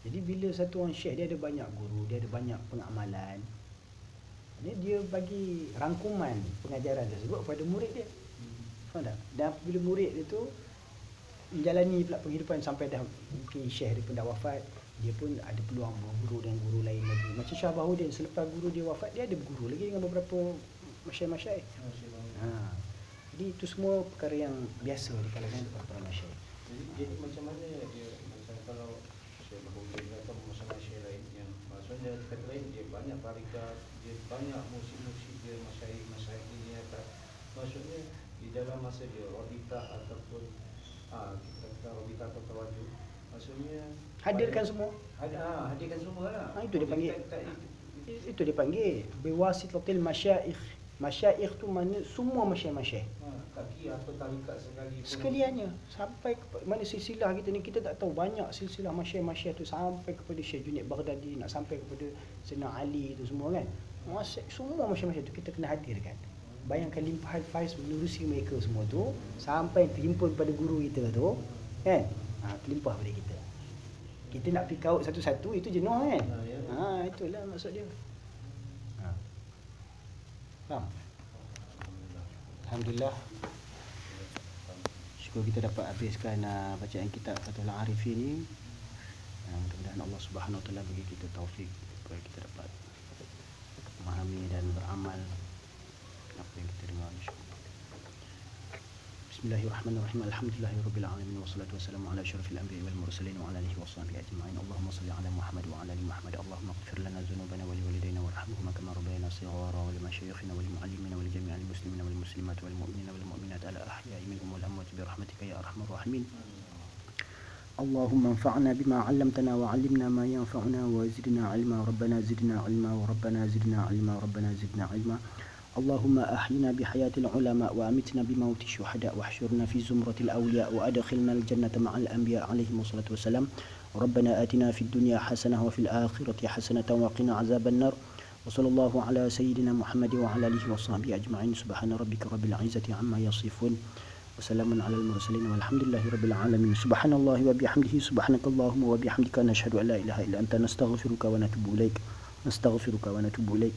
Jadi bila satu orang syekh dia ada banyak guru, dia ada banyak pengamalan. Ini dia bagi rangkuman pengajaran tersebut kepada murid dia. Faham tak? Dan apabila murid dia tu menjalani pula penghidupan sampai dah mungkin syekh dia pun dah wafat, dia pun ada peluang berguru dengan guru lain lagi. Macam Syah Bahudin selepas guru dia wafat, dia ada berguru lagi dengan beberapa masyayikh-masyayikh. Ha. Jadi itu semua perkara yang biasa di kalangan para masyayikh. Jadi, macam mana dia macam kalau maksudnya dia banyak tarikat, dia banyak musik-musik dia masyarakat-masyarakat ini maksudnya dalam masa dia Rodita ataupun ah kita kata Rodita atau Tawajuh maksudnya Hadirkan pada- semua. Hadir, ah, hadirkan semua lah. Ah, itu dia panggil. Tak- tak- itu- itu- Itu dipanggil biwasitatil masyayikh. Masyayikh tu mana semua masyayikh-masyayikh. ah, tak kira apa tarikat sekali pun. Sekaliannya sampai ke, mana silsilah kita ni kita tak tahu banyak silsilah masyayikh-masyayikh tu sampai kepada Syekh Junaid Baghdadi nak sampai kepada Sayyidina Ali tu semua kan. Masyayikh, semua masyayikh-masyayikh tu kita kena hadirkan. Bayangkan limpahan faiz menerusi mereka semua tu sampai terhimpun pada guru kita tu kan. Ha, terlimpah pada kita. Kita nak pergi kaut satu-satu itu jenuh kan. Ha, ya. Ha, itulah maksud dia. Ha. Faham? Alhamdulillah. Alhamdulillah Syukur kita dapat habiskan uh, bacaan kitab Fathul Arifin ni uh, Mudah-mudahan Allah Subhanahu Wa Taala bagi kita taufik Supaya kita dapat memahami dan beramal بسم الله الرحمن الرحيم. الحمد لله رب العالمين والصلاة والسلام على شرف الأنبياء والمرسلين وعلى آله وصحبه أجمعين. اللهم صل على محمد وعلى آل محمد. اللهم اغفر لنا ذنوبنا ولوالدينا وارحمهما كما ربينا صغارا ولمشايخنا ولمعلمينا ولجميع المسلمين والمسلمات والمؤمنين والمؤمنات على الأحياء منهم والأموات برحمتك يا أرحم الراحمين. اللهم انفعنا بما علمتنا وعلمنا ما ينفعنا وزدنا علما. ربنا زدنا علما وربنا زدنا علما ربنا زدنا علما, ربنا زدنا علما. اللهم أحينا بحياة العلماء وأمتنا بموت الشهداء واحشرنا في زمرة الأولياء وأدخلنا الجنة مع الأنبياء عليهم الصلاة والسلام. ربنا آتنا في الدنيا حسنة وفي الآخرة حسنة وقنا عذاب النار. وصلى الله على سيدنا محمد وعلى آله وصحبه أجمعين. سبحان ربك رب العزة عما يصفون. وسلام على المرسلين والحمد لله رب العالمين. سبحان الله وبحمده. سبحانك اللهم وبحمدك. نشهد أن لا إله إلا أنت. نستغفرك ونتوب إليك. نستغفرك ونتوب إليك.